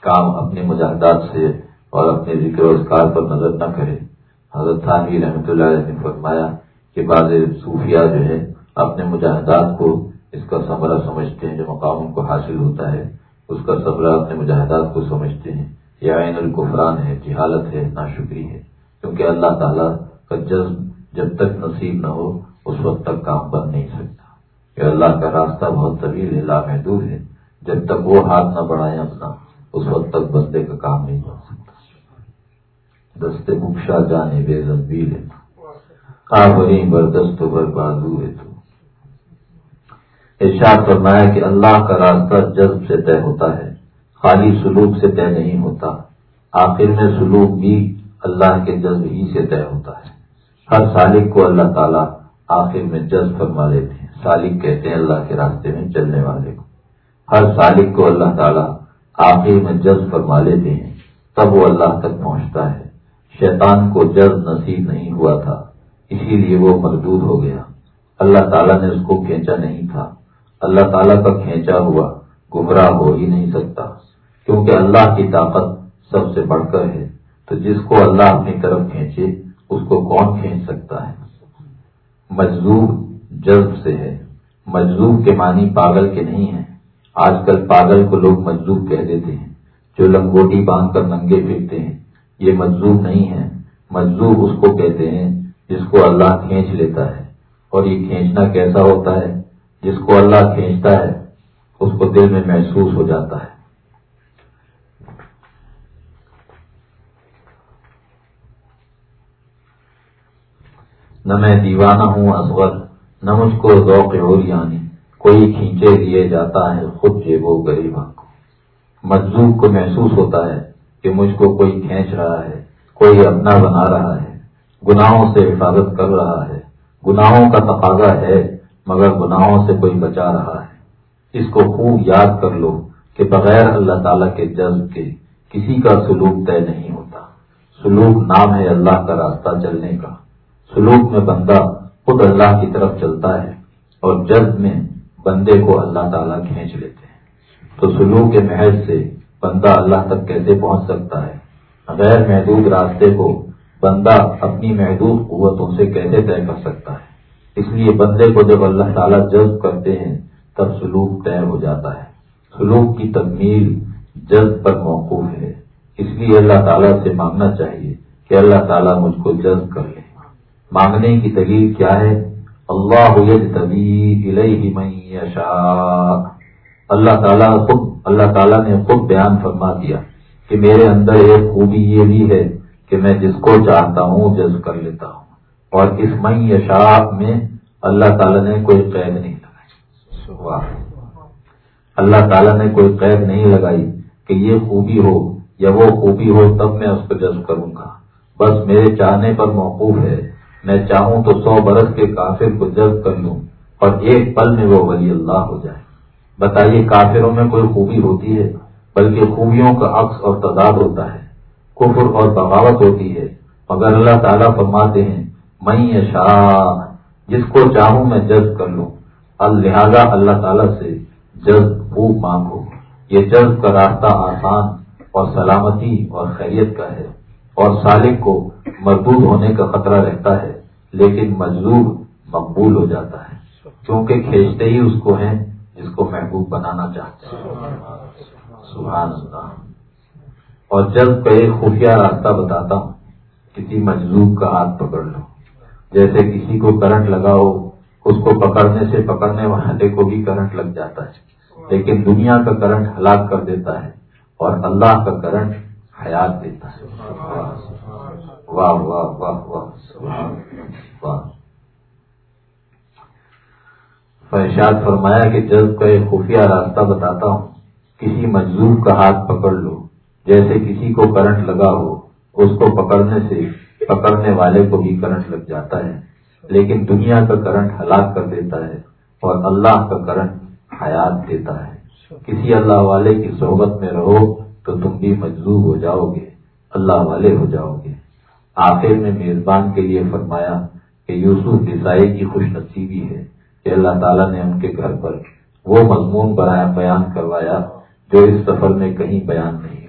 کام اپنے مجاہدات سے اور اپنے ذکر و اذکار پر نظر نہ کرے۔ حضرت تھانوی رحمۃ اللہ علیہ نے فرمایا کہ بعض صوفیہ جو ہے اپنے مجاہدات کو اس کا سبرا سمجھتے ہیں، جو مقام ان کو حاصل ہوتا ہے، اس کا سبرا اپنے مجاہدات کو سمجھتے ہیں۔ یہ عین القفران ہے، جہالت ہے نا شکری ہے۔ کیونکہ اللہ تعالیٰ کا جذب جب تک نصیب نہ ہو، اس وقت تک کام بن نہیں سکتا۔ کہ اللہ کا راستہ بہت طویل ہے، لامحدود ہے۔ جب تک وہ ہاتھ نہ بڑھائے اپنا، اس وقت تک بندے کا کام نہیں بن سکتا۔ دستے مکشا جانے، بے زنبیل ہے۔ آبری بردست بربادو ہے تو۔ ارشاد فرمایا کہ اللہ کا راستہ جذب سے طے ہوتا ہے، خالی سلوک سے طے نہیں ہوتا۔ آخر میں سلوک بھی اللہ کے جذب ہی سے طے ہوتا ہے۔ ہر سالک کو اللہ تعالیٰ آخر میں جذب فرما لیتے ہیں۔ سالک کہتے ہیں اللہ کے راستے میں چلنے والے کو۔ ہر سالک کو اللہ تعالیٰ آخر میں جذب فرما لیتے ہیں، تب وہ اللہ تک پہنچتا ہے۔ شیطان کو جذب نصیب نہیں ہوا تھا۔ اسی لیے وہ مردود ہو گیا۔ اللہ تعالیٰ نے اس کو کھینچا نہیں تھا۔ اللہ تعالیٰ کا کھینچا ہوا گمراہ ہو ہی نہیں سکتا۔ کیونکہ اللہ کی طاقت سب سے بڑھ کر ہے۔ تو جس کو اللہ اپنی طرف کھینچے، اس کو کون کھینچ سکتا ہے؟ مجذوب جذب سے ہے۔ مجذوب کے معنی پاگل کے نہیں ہیں۔ آج کل پاگل کو لوگ مجذوب کہہ دیتے ہیں۔ جو لنگوٹی باندھ کر ننگے پھرتے ہیں، یہ مجذوب نہیں ہے مجذوب اس کو کہتے ہیں جس کو اللہ کھینچ لیتا ہے۔ اور یہ کھینچنا کیسا ہوتا ہے؟ جس کو اللہ کھینچتا ہے، اس کو دل میں محسوس ہو جاتا ہے۔ نہ میں دیوانہ ہوں اصغر، نہ مجھ کو ذوق اور یعنی کوئی کھینچے لیے جاتا ہے خود جیب و غریبا کو۔ مجذوب کو محسوس ہوتا ہے کہ مجھ کو کوئی کھینچ رہا ہے، کوئی اپنا بنا رہا ہے۔ گناہوں سے حفاظت کر رہا ہے۔ گناہوں کا تقاضا ہے، مگر گناہوں سے کوئی بچا رہا ہے۔ اس کو خوب یاد کر لو کہ بغیر اللہ تعالیٰ کے جذب کے کسی کا سلوک طے نہیں ہوتا۔ سلوک نام ہے اللہ کا راستہ چلنے کا۔ سلوک میں بندہ خود اللہ کی طرف چلتا ہے اور جذب میں بندے کو اللہ تعالیٰ کھینچ لیتے ہیں۔ تو سلوک کے محض سے بندہ اللہ تک کیسے پہنچ سکتا ہے؟ غیر محدود راستے کو بندہ اپنی محدود قوتوں سے کیسے طے کر سکتا ہے؟ اس لیے بندے کو جب اللہ تعالیٰ جذب کرتے ہیں، تب سلوک طے ہو جاتا ہے۔ سلوک کی تکمیل جذب پر موقوف ہے۔ اس لیے اللہ تعالیٰ سے مانگنا چاہیے کہ اللہ تعالیٰ مجھ کو جذب کر لے۔ مانگنے کی دلیل کیا ہے؟ اللہ طبی اللہ تعالیٰ خود اللہ تعالیٰ نے خود بیان فرما دیا کہ میرے اندر ایک خوبی یہ بھی ہے کہ میں جس کو چاہتا ہوں جذب کر لیتا ہوں۔ اور اس مئی یشاپ میں اللہ تعالیٰ نے کوئی قید نہیں لگائی۔ اللہ۔ تعالیٰ نے کوئی قید نہیں لگائی کہ یہ خوبی ہو یا وہ خوبی ہو تب میں اس کو جذب کروں گا۔ بس میرے چاہنے پر موقوف ہے۔ میں چاہوں تو سو برس کے کافر کو جذب کر لوں اور ایک پل میں وہ ولی اللہ ہو جائے۔ بتائیے کافروں میں کوئی خوبی ہوتی ہے؟ بلکہ خوبیوں کا عکس اور تعداد ہوتا ہے۔ کفر اور بغاوت ہوتی ہے۔ مگر اللہ تعالیٰ فرماتے ہیں میں شاہ جس کو چاہوں میں جذب کر لوں۔ لہذا اللہ تعالیٰ سے جذب خوب مانگو۔ یہ جذب کا راستہ آسان اور سلامتی اور خیریت کا ہے۔ اور سالک کو مردود ہونے کا خطرہ رہتا ہے، لیکن مجذور مقبول ہو جاتا ہے۔ کیونکہ کھینچتے ہی اس کو ہیں جس کو محبوب بنانا چاہتے ہیں۔ سبحان اللہ۔ اور جذب کا ایک خفیہ راستہ بتاتا ہوں، کسی مجذوب کا ہاتھ پکڑ لو جیسے کسی کو کرنٹ لگاؤ اس کو پکڑنے سے پکڑنے والے کو بھی کرنٹ لگ جاتا ہے۔ لیکن دنیا کا کرنٹ ہلاک کر دیتا ہے اور اللہ کا کرنٹ حیات دیتا ہے۔ واہ واہ واہ واہ واہ فیشاد فرمایا کہ جذب کا ایک خفیہ راستہ بتاتا ہوں، کسی مجذوب کا ہاتھ پکڑ لو جیسے کسی کو کرنٹ لگا ہو، اس کو پکڑنے سے، پکڑنے والے کو بھی کرنٹ لگ جاتا ہے۔ لیکن دنیا کا کرنٹ ہلاک کر دیتا ہے اور اللہ کا کرنٹ حیات دیتا ہے۔ کسی اللہ والے کی صحبت میں رہو تو تم بھی مجذوب ہو جاؤ گے، اللہ والے ہو جاؤ گے۔ آخر میں میزبان کے لیے فرمایا کہ یوسف دسائی کی خوش نصیبی ہے کہ اللہ تعالیٰ نے ان کے گھر پر وہ مضمون بنایا بیان کروایا جو اس سفر میں کہیں بیان نہیں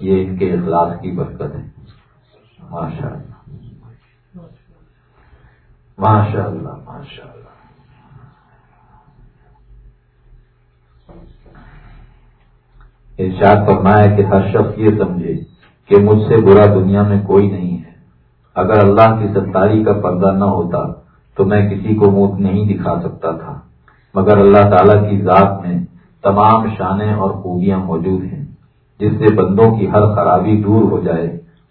یہ ان کے اخلاص کی برکت ہے۔ ماشاء اللہ ماشاء اللہ ماشاء اللہ ارشاد فرمایا کہ ہر شخص یہ سمجھے کہ مجھ سے برا دنیا میں کوئی نہیں ہے۔ اگر اللہ کی ستاری کا پردہ نہ ہوتا تو میں کسی کو منہ نہیں دکھا سکتا تھا۔ مگر اللہ تعالی کی ذات میں تمام شانیں اور خوبیاں موجود ہیں۔ جس سے بندوں کی ہر خرابی دور ہو جائے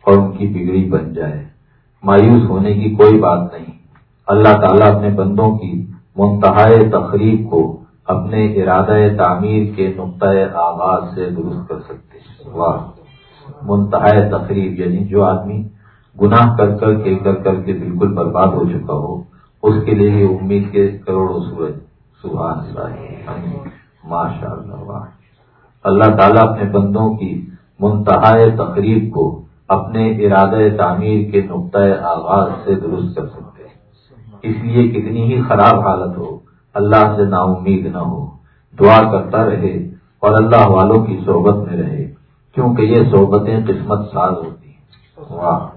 اور ان کی بگڑی بن جائے۔ مایوس ہونے کی کوئی بات نہیں۔ اللہ تعالیٰ اپنے بندوں کی منتہا تقریب کو اپنے ارادہ تعمیر کے نقطۂ آغاز سے درست کر سکتے ہیں۔ واہ۔ منتہا تقریب یعنی جو آدمی گناہ کر کر کے کر کر کے بالکل برباد ہو چکا ہو، اس کے لیے امید کے کروڑوں سورج، سبحان ماشاء اللہ اللہ تعالیٰ اپنے بندوں کی منتہا تقریب کو اپنے ارادہ تعمیر کے نقطۂ آغاز سے درست کر سکتے ہیں۔ اس لیے کتنی ہی خراب حالت ہو، اللہ سے نا امید نہ ہو، دعا کرتا رہے اور اللہ والوں کی صحبت میں رہے، کیونکہ یہ صحبتیں قسمت ساز ہوتی ہیں۔ واہ۔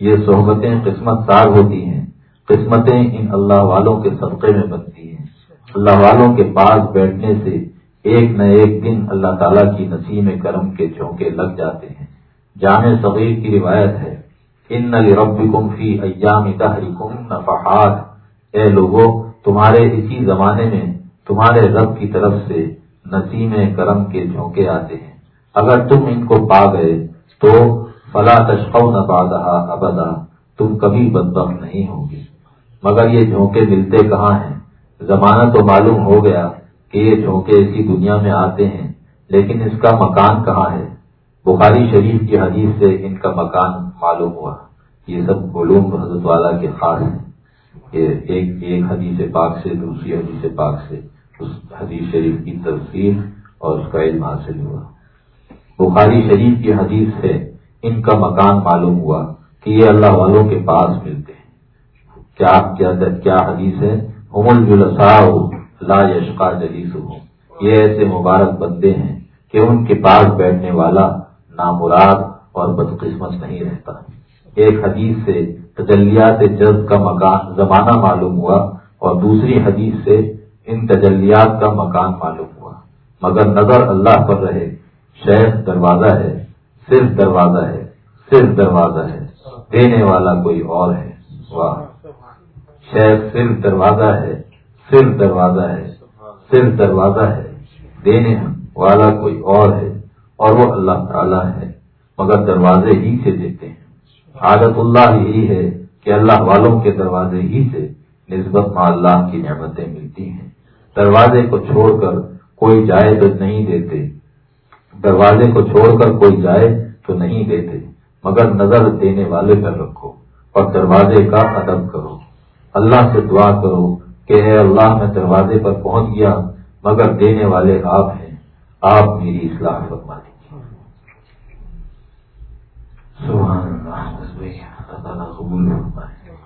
یہ صحبتیں قسمت ساز ہوتی ہیں، قسمتیں ان اللہ والوں کے صدقے میں بنتی ہیں۔ اللہ والوں کے پاس بیٹھنے سے ایک نہ ایک دن اللہ تعالیٰ کی نسیم کرم کے چونکے لگ جاتے ہیں۔ جامع صغیر کی روایت ہے، ان لربکم فی ایام دہرکم نفحات اے لوگوں تمہارے اسی زمانے میں تمہارے رب کی طرف سے نسیم کرم کے جھونکے آتے ہیں۔ اگر تم ان کو پا گئے تو فلا تشقو نہ ابدا، تم کبھی بدبخت نہیں ہوں گے۔ مگر یہ جھونکے ملتے کہاں ہیں؟ زمانہ تو معلوم ہو گیا۔ کہ یہ جھونکے اسی دنیا میں آتے ہیں، لیکن اس کا مکان کہاں ہے؟ بخاری شریف کی حدیث سے ان کا مکان معلوم ہوا۔ یہ سب علوم حضرت والا کے خاص ہیں۔ ایک ایک حدیث پاک سے، دوسری حدیث پاک سے۔ اس حدیث شریف کی تفصیل اور اس کا علم حاصل ہوا۔ بخاری شریف کی حدیث سے ان کا مکان معلوم ہوا کہ یہ اللہ والوں کے پاس ملتے ہیں۔ کیا حدیث ہے؟ امن لا یشقا جلیس یہ ایسے مبارک بندے ہیں کہ ان کے پاس بیٹھنے والا نامراد اور بدقسمت نہیں رہتا۔ ایک حدیث سے تجلیات جذب کا مکان زمانہ معلوم ہوا اور دوسری حدیث سے ان تجلیات کا مکان معلوم ہوا۔ مگر نظر اللہ پر رہے، شیخ دروازہ ہے، صرف دروازہ ہے، صرف دروازہ ہے، دینے والا کوئی اور ہے۔ واہ! شیخ صرف دروازہ ہے صرف دروازہ ہے صرف دروازہ ہے، دینے والا کوئی اور ہے اور وہ اللہ تعالیٰ ہے، مگر دروازے ہی سے دیتے ہیں۔ عادت اللہ یہی ہے کہ اللہ والوں کے دروازے ہی سے نسبت میں اللہ کی نعمتیں ملتی ہیں۔ دروازے کو چھوڑ کر کوئی جائے تو نہیں دیتے۔ دروازے کو چھوڑ کر کوئی جائے تو نہیں دیتے، مگر نظر دینے والے پر رکھو اور دروازے کا ادب کرو۔ اللہ سے دعا کرو کہ اے اللہ میں دروازے پر پہنچ گیا، مگر دینے والے آپ ہیں۔ آپ میری اصلاح فرما دیجیے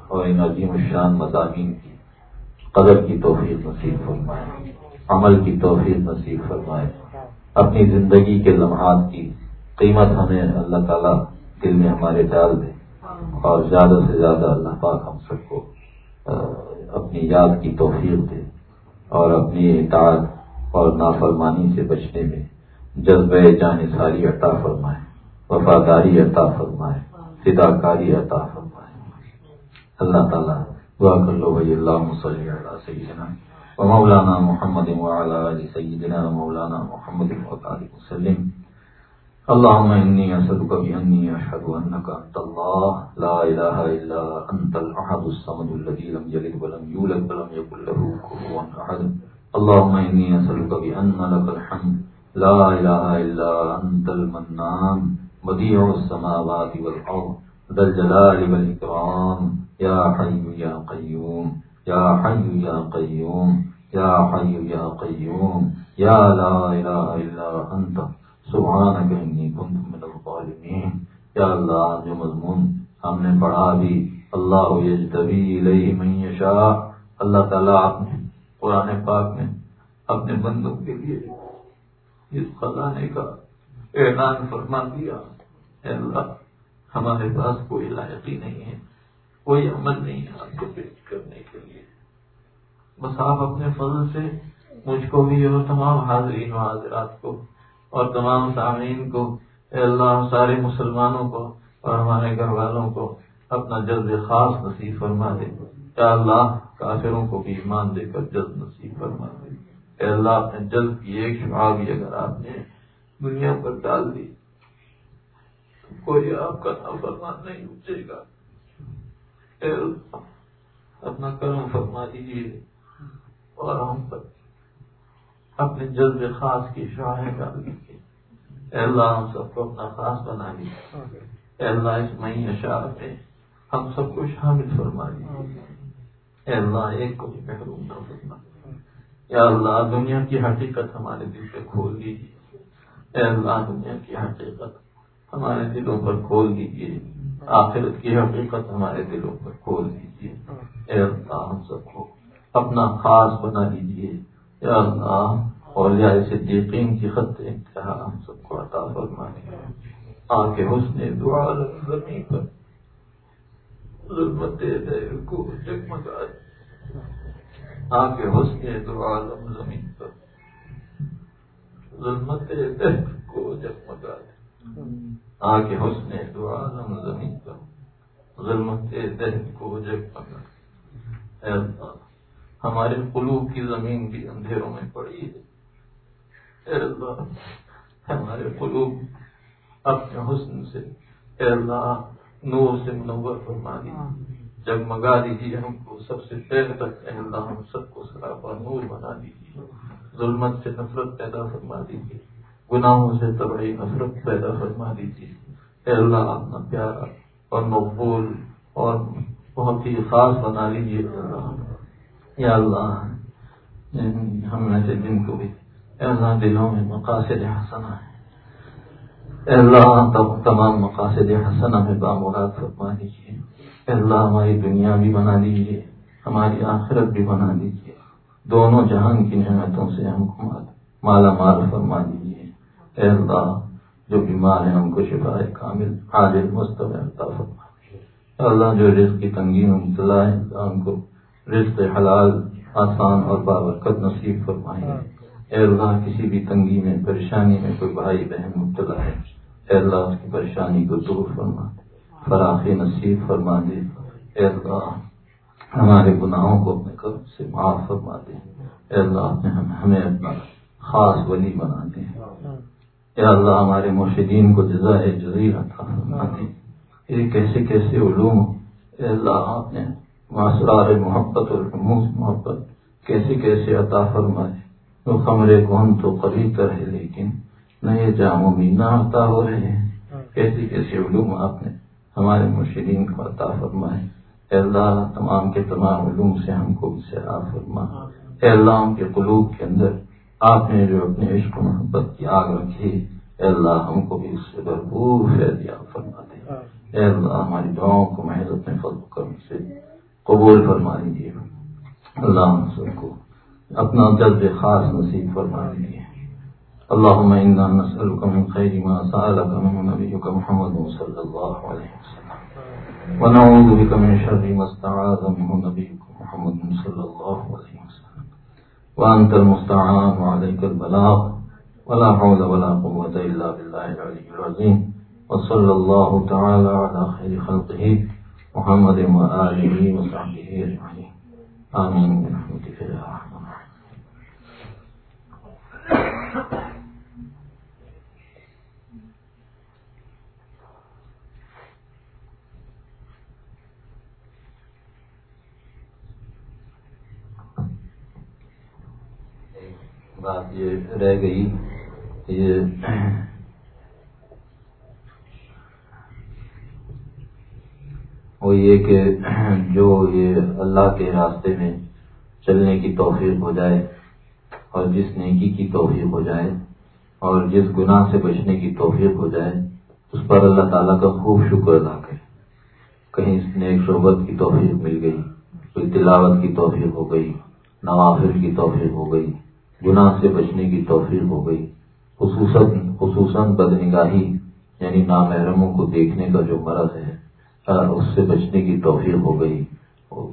اور ان عظیم الشان مضامین کی قدر کی توفیق نصیب فرمائے، عمل کی توفیق نصیب فرمائے۔ اپنی زندگی کے لمحات کی قیمت ہمیں اللہ تعالیٰ دل میں ہمارے ڈال دے اور زیادہ سے زیادہ اللہ پاک ہم سب کو اپنی یاد کی توفیق دے اور اپنی اطاعت اور نافرمانی سے بچنے میں جذبہ جان ساری عطا فرمائے، وفاداری عطا فرمائے فدا کاری عطا فرمائے۔ اللہ تعالیٰ دعا کر لو بھائی اللہ صلی اللہ سیدنا و مولانا محمد سیدنا مولانا محمد وسلم اللهم إني أسألك بأني أشهد أنك أنت الله، لا إله إلا أنت الأحد الصمد الذي لم يلد ولم يولد ولم يكن له كفوا أحد. اللهم إني أسألك بأن لك الحمد، لا إله إلا أنت المنان، بديع السماوات والأرض، ذا الجلال والإكرام. يا حي يا قيوم، يا حي يا قيوم، يا حي يا قيوم، يا لا إله إلا أنت. سبحانك إني كنت من الظالمين یا اللہ، جو مضمون ہم نے پڑھا بھی، اللہ یجتبی الیہ من یشاء۔ اللہ تعالیٰ آپ نے قرآن پاک میں اپنے بندوں کے لیے اس خزانے کا اعلان فرما دیا۔ اے اللہ، ہمارے پاس کوئی لائقی نہیں ہے، کوئی عمل نہیں ہے آپ کو پیش کرنے کے لیے۔ بس آپ اپنے فضل سے مجھ کو بھی اور تمام حاضرین و حاضرات کو اور تمام سامعین کو، اے اللہ، سارے مسلمانوں کو اور ہمارے گھر والوں کو اپنا جلد خاص نصیب فرما دے۔ یا اللہ، کافروں کو بھی ایمان دے کر جلد نصیب فرما دے۔ اے اللہ، اپنے جلد کی ایک شعا بھی اگر آپ نے دنیا پر ڈال دی، کوئی آپ کا فرمان نہیں اٹھے گا۔ اے اللہ، اپنا کرم فرما دیجیے اور ہم پر۔ اپنے جلد خاص کی شعائیں ڈال دیجیے اے اللہ، ہم سب کو اپنا خاص بنا دیجیے اے اللہ، اس مئی اشار پہ ہم سب کو شامل فرما دیجیے اے اللہ، ایک کو بھی محروم نہ فرما۔ یا اللہ، دنیا کی حقیقت ہمارے دل پہ کھول دیجیے۔ اے اللہ، دنیا کی حقیقت ہمارے دلوں پر کھول دیجیے۔ آخرت کی حقیقت ہمارے دلوں پر کھول دیجیے۔ اے اللہ، ہم سب کو اپنا خاص بنا دیجیے۔ اے اللہ اور سے یقین کی خط انتہا ہم سب کو عطا فرمانے آ کے حسن دعا زمین پر۔ ظلمت کو جگمگا آپ کے حسن دو عالم زمین پر۔ ظلمت درد کو جگمگا دے آ کے حسن دو عالم زمین پر۔ ظلمت درد کو جگمگا دے ہمارے قلوب کی زمین بھی اندھیروں میں پڑی ہے۔ اے اللہ ہمارے قلوب اپنے حسن سے اے اللہ نور سے منور فرما دیجیے جگمگا دیجیے ہم کو سب سے پہلے تک اللہ ہم سب کو سراپا نور بنا دیجیے ظلمت سے نفرت پیدا فرما دیجیے گناہوں سے تبڑی نفرت پیدا فرما دیجیے اے اللہ اپنا پیارا اور مقبول اور بہت ہی خاص بنا لیجیے۔ یا اللہ یعنی ہم میں سے جن کو بھی اے اللہ دلوں میں مقاصد حسنا ہے۔ اے اللہ تمام مقاصد حسنا میں بامراد فرما دیجیے اللہ ہماری دنیا بھی بنا دیجیے ہماری آخرت بھی بنا دیجیے دونوں جہان کی نعمتوں سے ہم کو مالا مال فرما دیجیے اے اللہ، جو بیمار ہیں ہم کو شفا کامل حاضر مستب فرما۔ دیجیے اللہ، جو رزق کی تنگی میں مبتلا ہے ہم کو رزق حلال آسان اور بابرکت نصیب فرمائے اے اللہ کسی بھی تنگی میں پریشانی میں کوئی بھائی بہن مبتلا ہے اے اللہ اس کی پریشانی کو دور فرما۔ دے فراخی نصیب فرما دے۔ اے اللہ ہمارے گناہوں کو اپنے قرب سے معاف فرما دے۔ اے اللہ نے ہمیں اپنا خاص ولی بنا دیں یا اللہ ہمارے مرشدین کو جزائے جزیر عطا فرما دیں یہ کیسے کیسے علوم اے اللہ آپ نے معاشرار محبت اور رموز محبت کیسے کیسے عطا فرمائے؟ وہ خمرے کون تو قریب تر ہے لیکن نئے جام و مینا عطا ہو رہے ہیں۔ کیسے کیسے علوم آپ نے ہمارے مرشدین کو عطا فرمائے۔ اے اللہ، تمام کے تمام علوم سے ہم کو بھی سیراب فرما۔ اے اللہ، ان کے قلوب کے اندر آپ نے جو اپنے عشق و محبت کی آگ رکھی، اے اللہ، ہم کو بھی اس سے بھرپور فیضیا فرما دے۔ اے اللہ، ہماری دعاؤں کو محض اپنے فضل کرم سے قبول فرما دیجیے اللہ ہم سب کو اپنا جذب خاص نصیب فرما دیجیے اللهم إنا نسألك من خير ما سألك من نبيك محمد صلى الله عليه وسلم ونعوذ بك من شر ما استعاذ منه نبيك محمد صلى الله عليه وسلم وأنت المستعان وعليك البلاغ۔ ولا حول ولا قوة إلا بالله العلي العظيم وصلى الله تعالى على خير خلقه محمد وآله وصحبه أجمعين آمين برحمتك يا رحمن بات یہ رہ گئی یہ وہ یہ کہ جو یہ اللہ کے راستے میں چلنے کی توفیق ہو جائے اور جس نیکی کی توفیق ہو جائے اور جس گناہ سے بچنے کی توفیق ہو جائے، اس پر اللہ تعالیٰ کا خوب شکر ادا کرے۔ کہیں اس نے ایک شعبت کی توفیق مل گئی کوئی تلاوت کی توفیق ہو گئی، نوافل کی توفیق ہو گئی، گناہ سے بچنے کی توفیق ہو گئی، خصوصاً خصوصاً بدنگاہی یعنی نامحرموں کو دیکھنے کا جو مرض ہے۔ اس سے بچنے کی توفیق ہو گئی،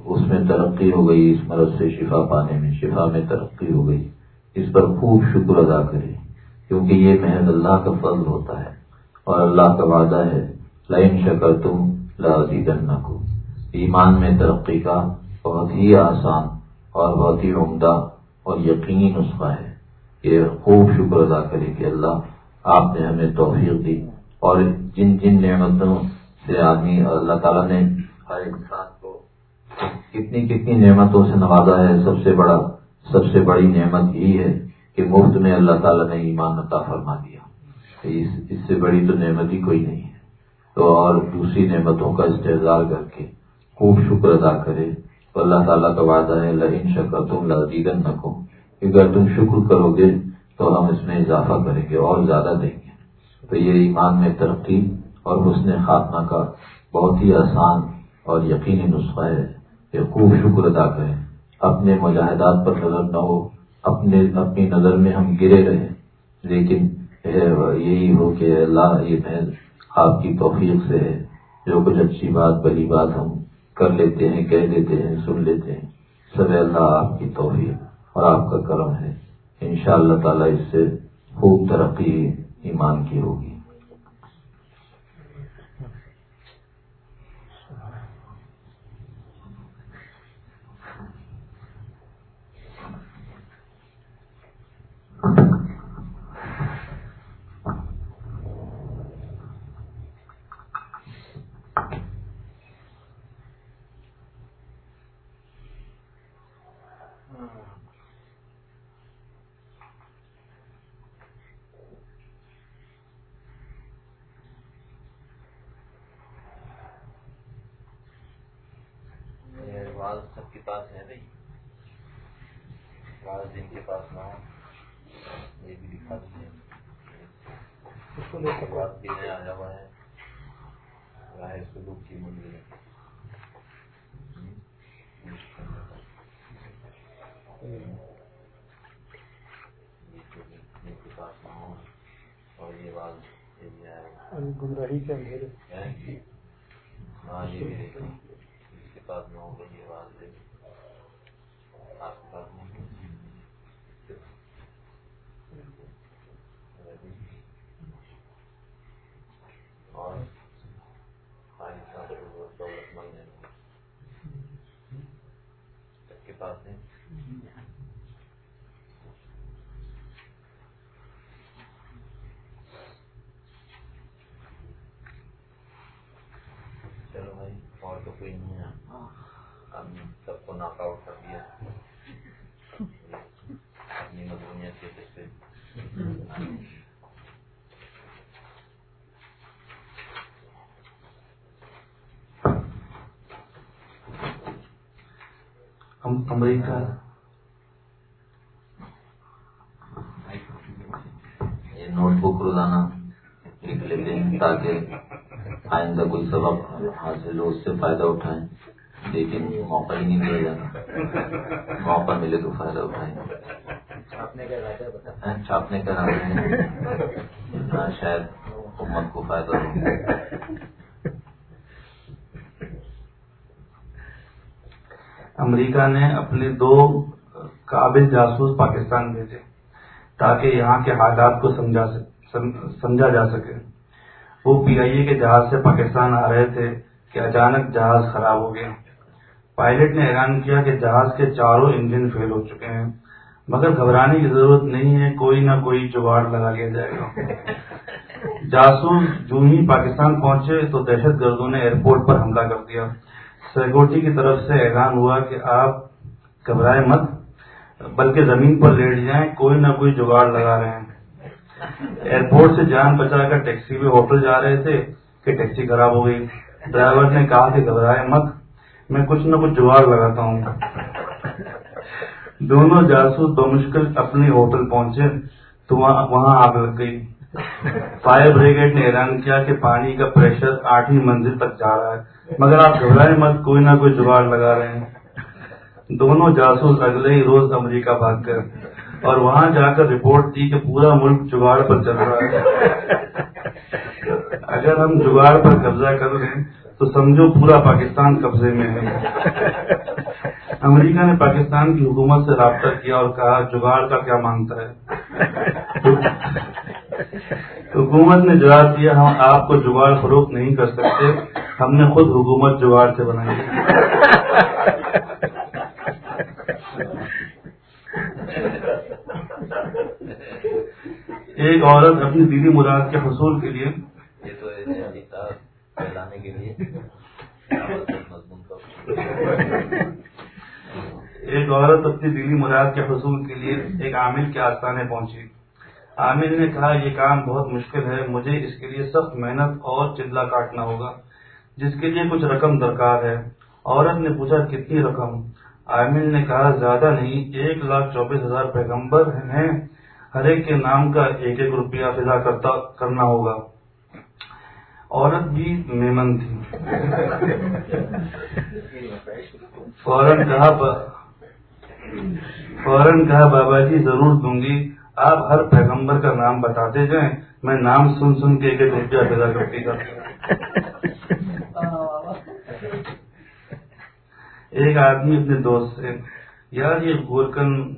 اس میں ترقی ہو گئی، اس مرض سے شفا پانے میں، شفا میں ترقی ہو گئی۔ اس پر خوب شکر ادا کرے کیونکہ یہ محض اللہ کا فضل ہوتا ہے اور اللہ کا وعدہ ہے لائن شکر تم لازی کو ایمان میں ترقی کا بہت ہی آسان اور بہت ہی عمدہ اور یقینی نسخہ ہے۔ کہ خوب شکر ادا کرے کہ اللہ آپ نے ہمیں توفیق دی اور جن جن نعمتوں سے آدمی اللہ تعالیٰ نے ہر انسان کو کتنی کتنی نعمتوں سے نوازا ہے۔ سب سے بڑا، سب سے بڑی نعمت یہی ہے کہ مفت میں اللہ تعالیٰ نے ایمان عطا فرما دیا۔ اس اس سے بڑی تو نعمت ہی کوئی نہیں ہے۔ تو اور دوسری نعمتوں کا استحصال کر کے خوب شکر ادا کرے۔ تو اللہ تعالیٰ کا وعدہ ہے لہن شکر تم لذیذن رکھو اگر تم شکر کرو گے تو ہم اس میں اضافہ کریں گے اور زیادہ دیں گے۔ تو یہ ایمان میں ترقی اور حسن خاتمہ کا بہت ہی آسان اور یقینی نسخہ ہے کہ خوب شکر ادا کریں۔ اپنے مجاہدات پر نظر نہ ہو، اپنے اپنی نظر میں ہم گرے رہے لیکن یہی ہو کہ اللہ یہ محض آپ کی توفیق سے ہے۔ جو کچھ اچھی بات بڑی بات ہم کر لیتے ہیں، کہہ دیتے ہیں، سن لیتے ہیں، سب اللہ آپ کی توفیق اور آپ کا کرم ہے۔ ان شاء اللہ تعالیٰ اس سے خوب ترقی ایمان کی ہوگی سب کے پاس ہے بھائی بعض جن کے پاس نہ ہو یہ بھی دکھا دیجیے بات بھی نیا آیا ہوا ہے راہ سلوک کی منزل کے اور یہ بات گمراہی کے اندھیرے۔ ہاں یہ بھی پاس نہ ہو گئی آواز آپ کے پاس نہیں اور دولت مند ہے سب کے پاس نہیں اور تو کوئی نہیں ہے ہم سب کو ناک آؤٹ کر دیا اپنی مضمونیت کے سے امریکہ۔ یہ نوٹ بک روزانہ لکھ لیتے ہیں تاکہ آئندہ کوئی سبق حاصل ہو اس سے فائدہ اٹھائیں۔ لیکن موقع ہی نہیں دیا جاتا موقع ملے تو فائدہ اٹھائیں۔ چھاپنے کا رہتے ہیں شاید حکومت کو فائدہ ہو۔ امریکہ نے اپنے دو قابل جاسوس پاکستان بھیجے تاکہ یہاں کے حالات کو سمجھا جا سکے۔ وہ پی آئی اے کے جہاز سے پاکستان آ رہے تھے کہ اچانک جہاز خراب ہو گیا۔ پائلٹ نے اعلان کیا کہ جہاز کے چاروں انجن فیل ہو چکے ہیں۔ مگر گھبرانے کی ضرورت نہیں ہے، کوئی نہ کوئی جگاڑ لگا لیا جائے گا۔ جاسوس جو ہی پاکستان پہنچے تو دہشت گردوں نے ایئرپورٹ پر حملہ کر دیا۔ سیکورٹی کی طرف سے اعلان ہوا کہ آپ گھبرائے مت، بلکہ زمین پر لیٹ جائیں، کوئی نہ کوئی جگاڑ لگا رہے ہیں۔ ایئرپورٹ سے جان بچا کر ٹیکسی میں ہوٹل جا رہے تھے کہ ٹیکسی خراب ہو گئی۔ ڈرائیور نے کہا کہ گھبرائے مت میں کچھ نہ کچھ جگاڑ لگاتا ہوں دونوں جاسوس بمشکل اپنے ہوٹل پہنچے، تو وہاں آگ لگ گئی۔ فائر بریگیڈ نے اعلان کیا کہ پانی کا پریشر آٹھویں منزل تک جا رہا ہے، مگر آپ گھبرائے مت، کوئی نہ کوئی جگاڑ لگا رہے ہیں۔ دونوں جاسوس اگلے ہی روز امریکہ بھاگ گئے، اور وہاں جا کر رپورٹ دی کہ پورا ملک جگاڑ پر چل رہا ہے۔ اگر ہم جگاڑ پر قبضہ کر لیں تو سمجھو پورا پاکستان قبضے میں ہے۔ امریکہ نے پاکستان کی حکومت سے رابطہ کیا اور کہا جگاڑ کا کیا مانگتا ہے؟ حکومت نے جواب دیا ہم آپ کو جگاڑ فروخت نہیں کر سکتے ہم نے خود حکومت جگاڑ سے بنائی ایک عورت اپنی دیدی مراد کے حصول کے لیے یہ تو پھیلانے کے لیے۔ ایک عورت اپنی دلی مراد کے حصول کے لیے ایک عامل کے آستانے پہنچی۔ عامل نے کہا، یہ کام بہت مشکل ہے، مجھے اس کے لیے سخت محنت اور چلا کاٹنا ہوگا، جس کے لیے کچھ رقم درکار ہے۔ عورت نے پوچھا، کتنی رقم؟ عامل نے کہا، زیادہ نہیں، ایک لاکھ چوبیس ہزار پیغمبر ہیں، ہر ایک کے نام کا ایک ایک روپیہ فضا کرتا، کرنا ہوگا۔ عورت بھی میمن تھی۔ فوراً کہا فوراً کہا بابا جی ضرور دوں گی۔ آپ ہر پیغمبر کا نام بتاتے جائیں۔ میں نام سن سن کے ایک روپیہ پیدا کرتی ایک آدمی اپنے دوست سے یار، یہ گورکن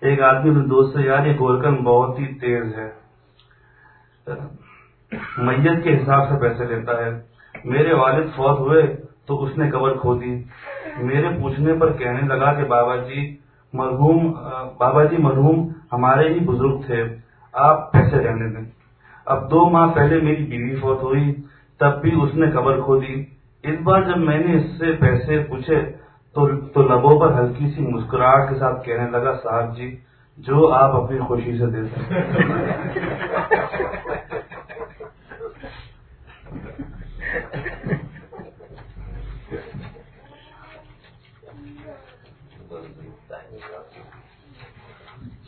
ایک آدمی اپنے دوست سے یار، یہ گورکن بہت ہی تیز ہے۔ میت کے حساب سے پیسے لیتا ہے۔ میرے والد فوت ہوئے تو اس نے قبر کھو دی۔ میرے پوچھنے پر کہنے لگا کہ بابا جی مرحوم، بابا جی مرحوم ہمارے ہی بزرگ تھے، آپ پیسے رہنے دیں۔ اب دو ماہ پہلے میری بیوی فوت ہوئی، تب بھی اس نے قبر کھو دی۔ اس بار جب میں نے اس سے پیسے پوچھے تو لبوں پر ہلکی سی مسکراہٹ کے ساتھ کہنے لگا، صاحب جی جو آپ اپنی خوشی سے دے سکتے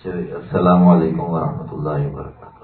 السلام علیکم ورحمۃ اللہ وبرکاتہ۔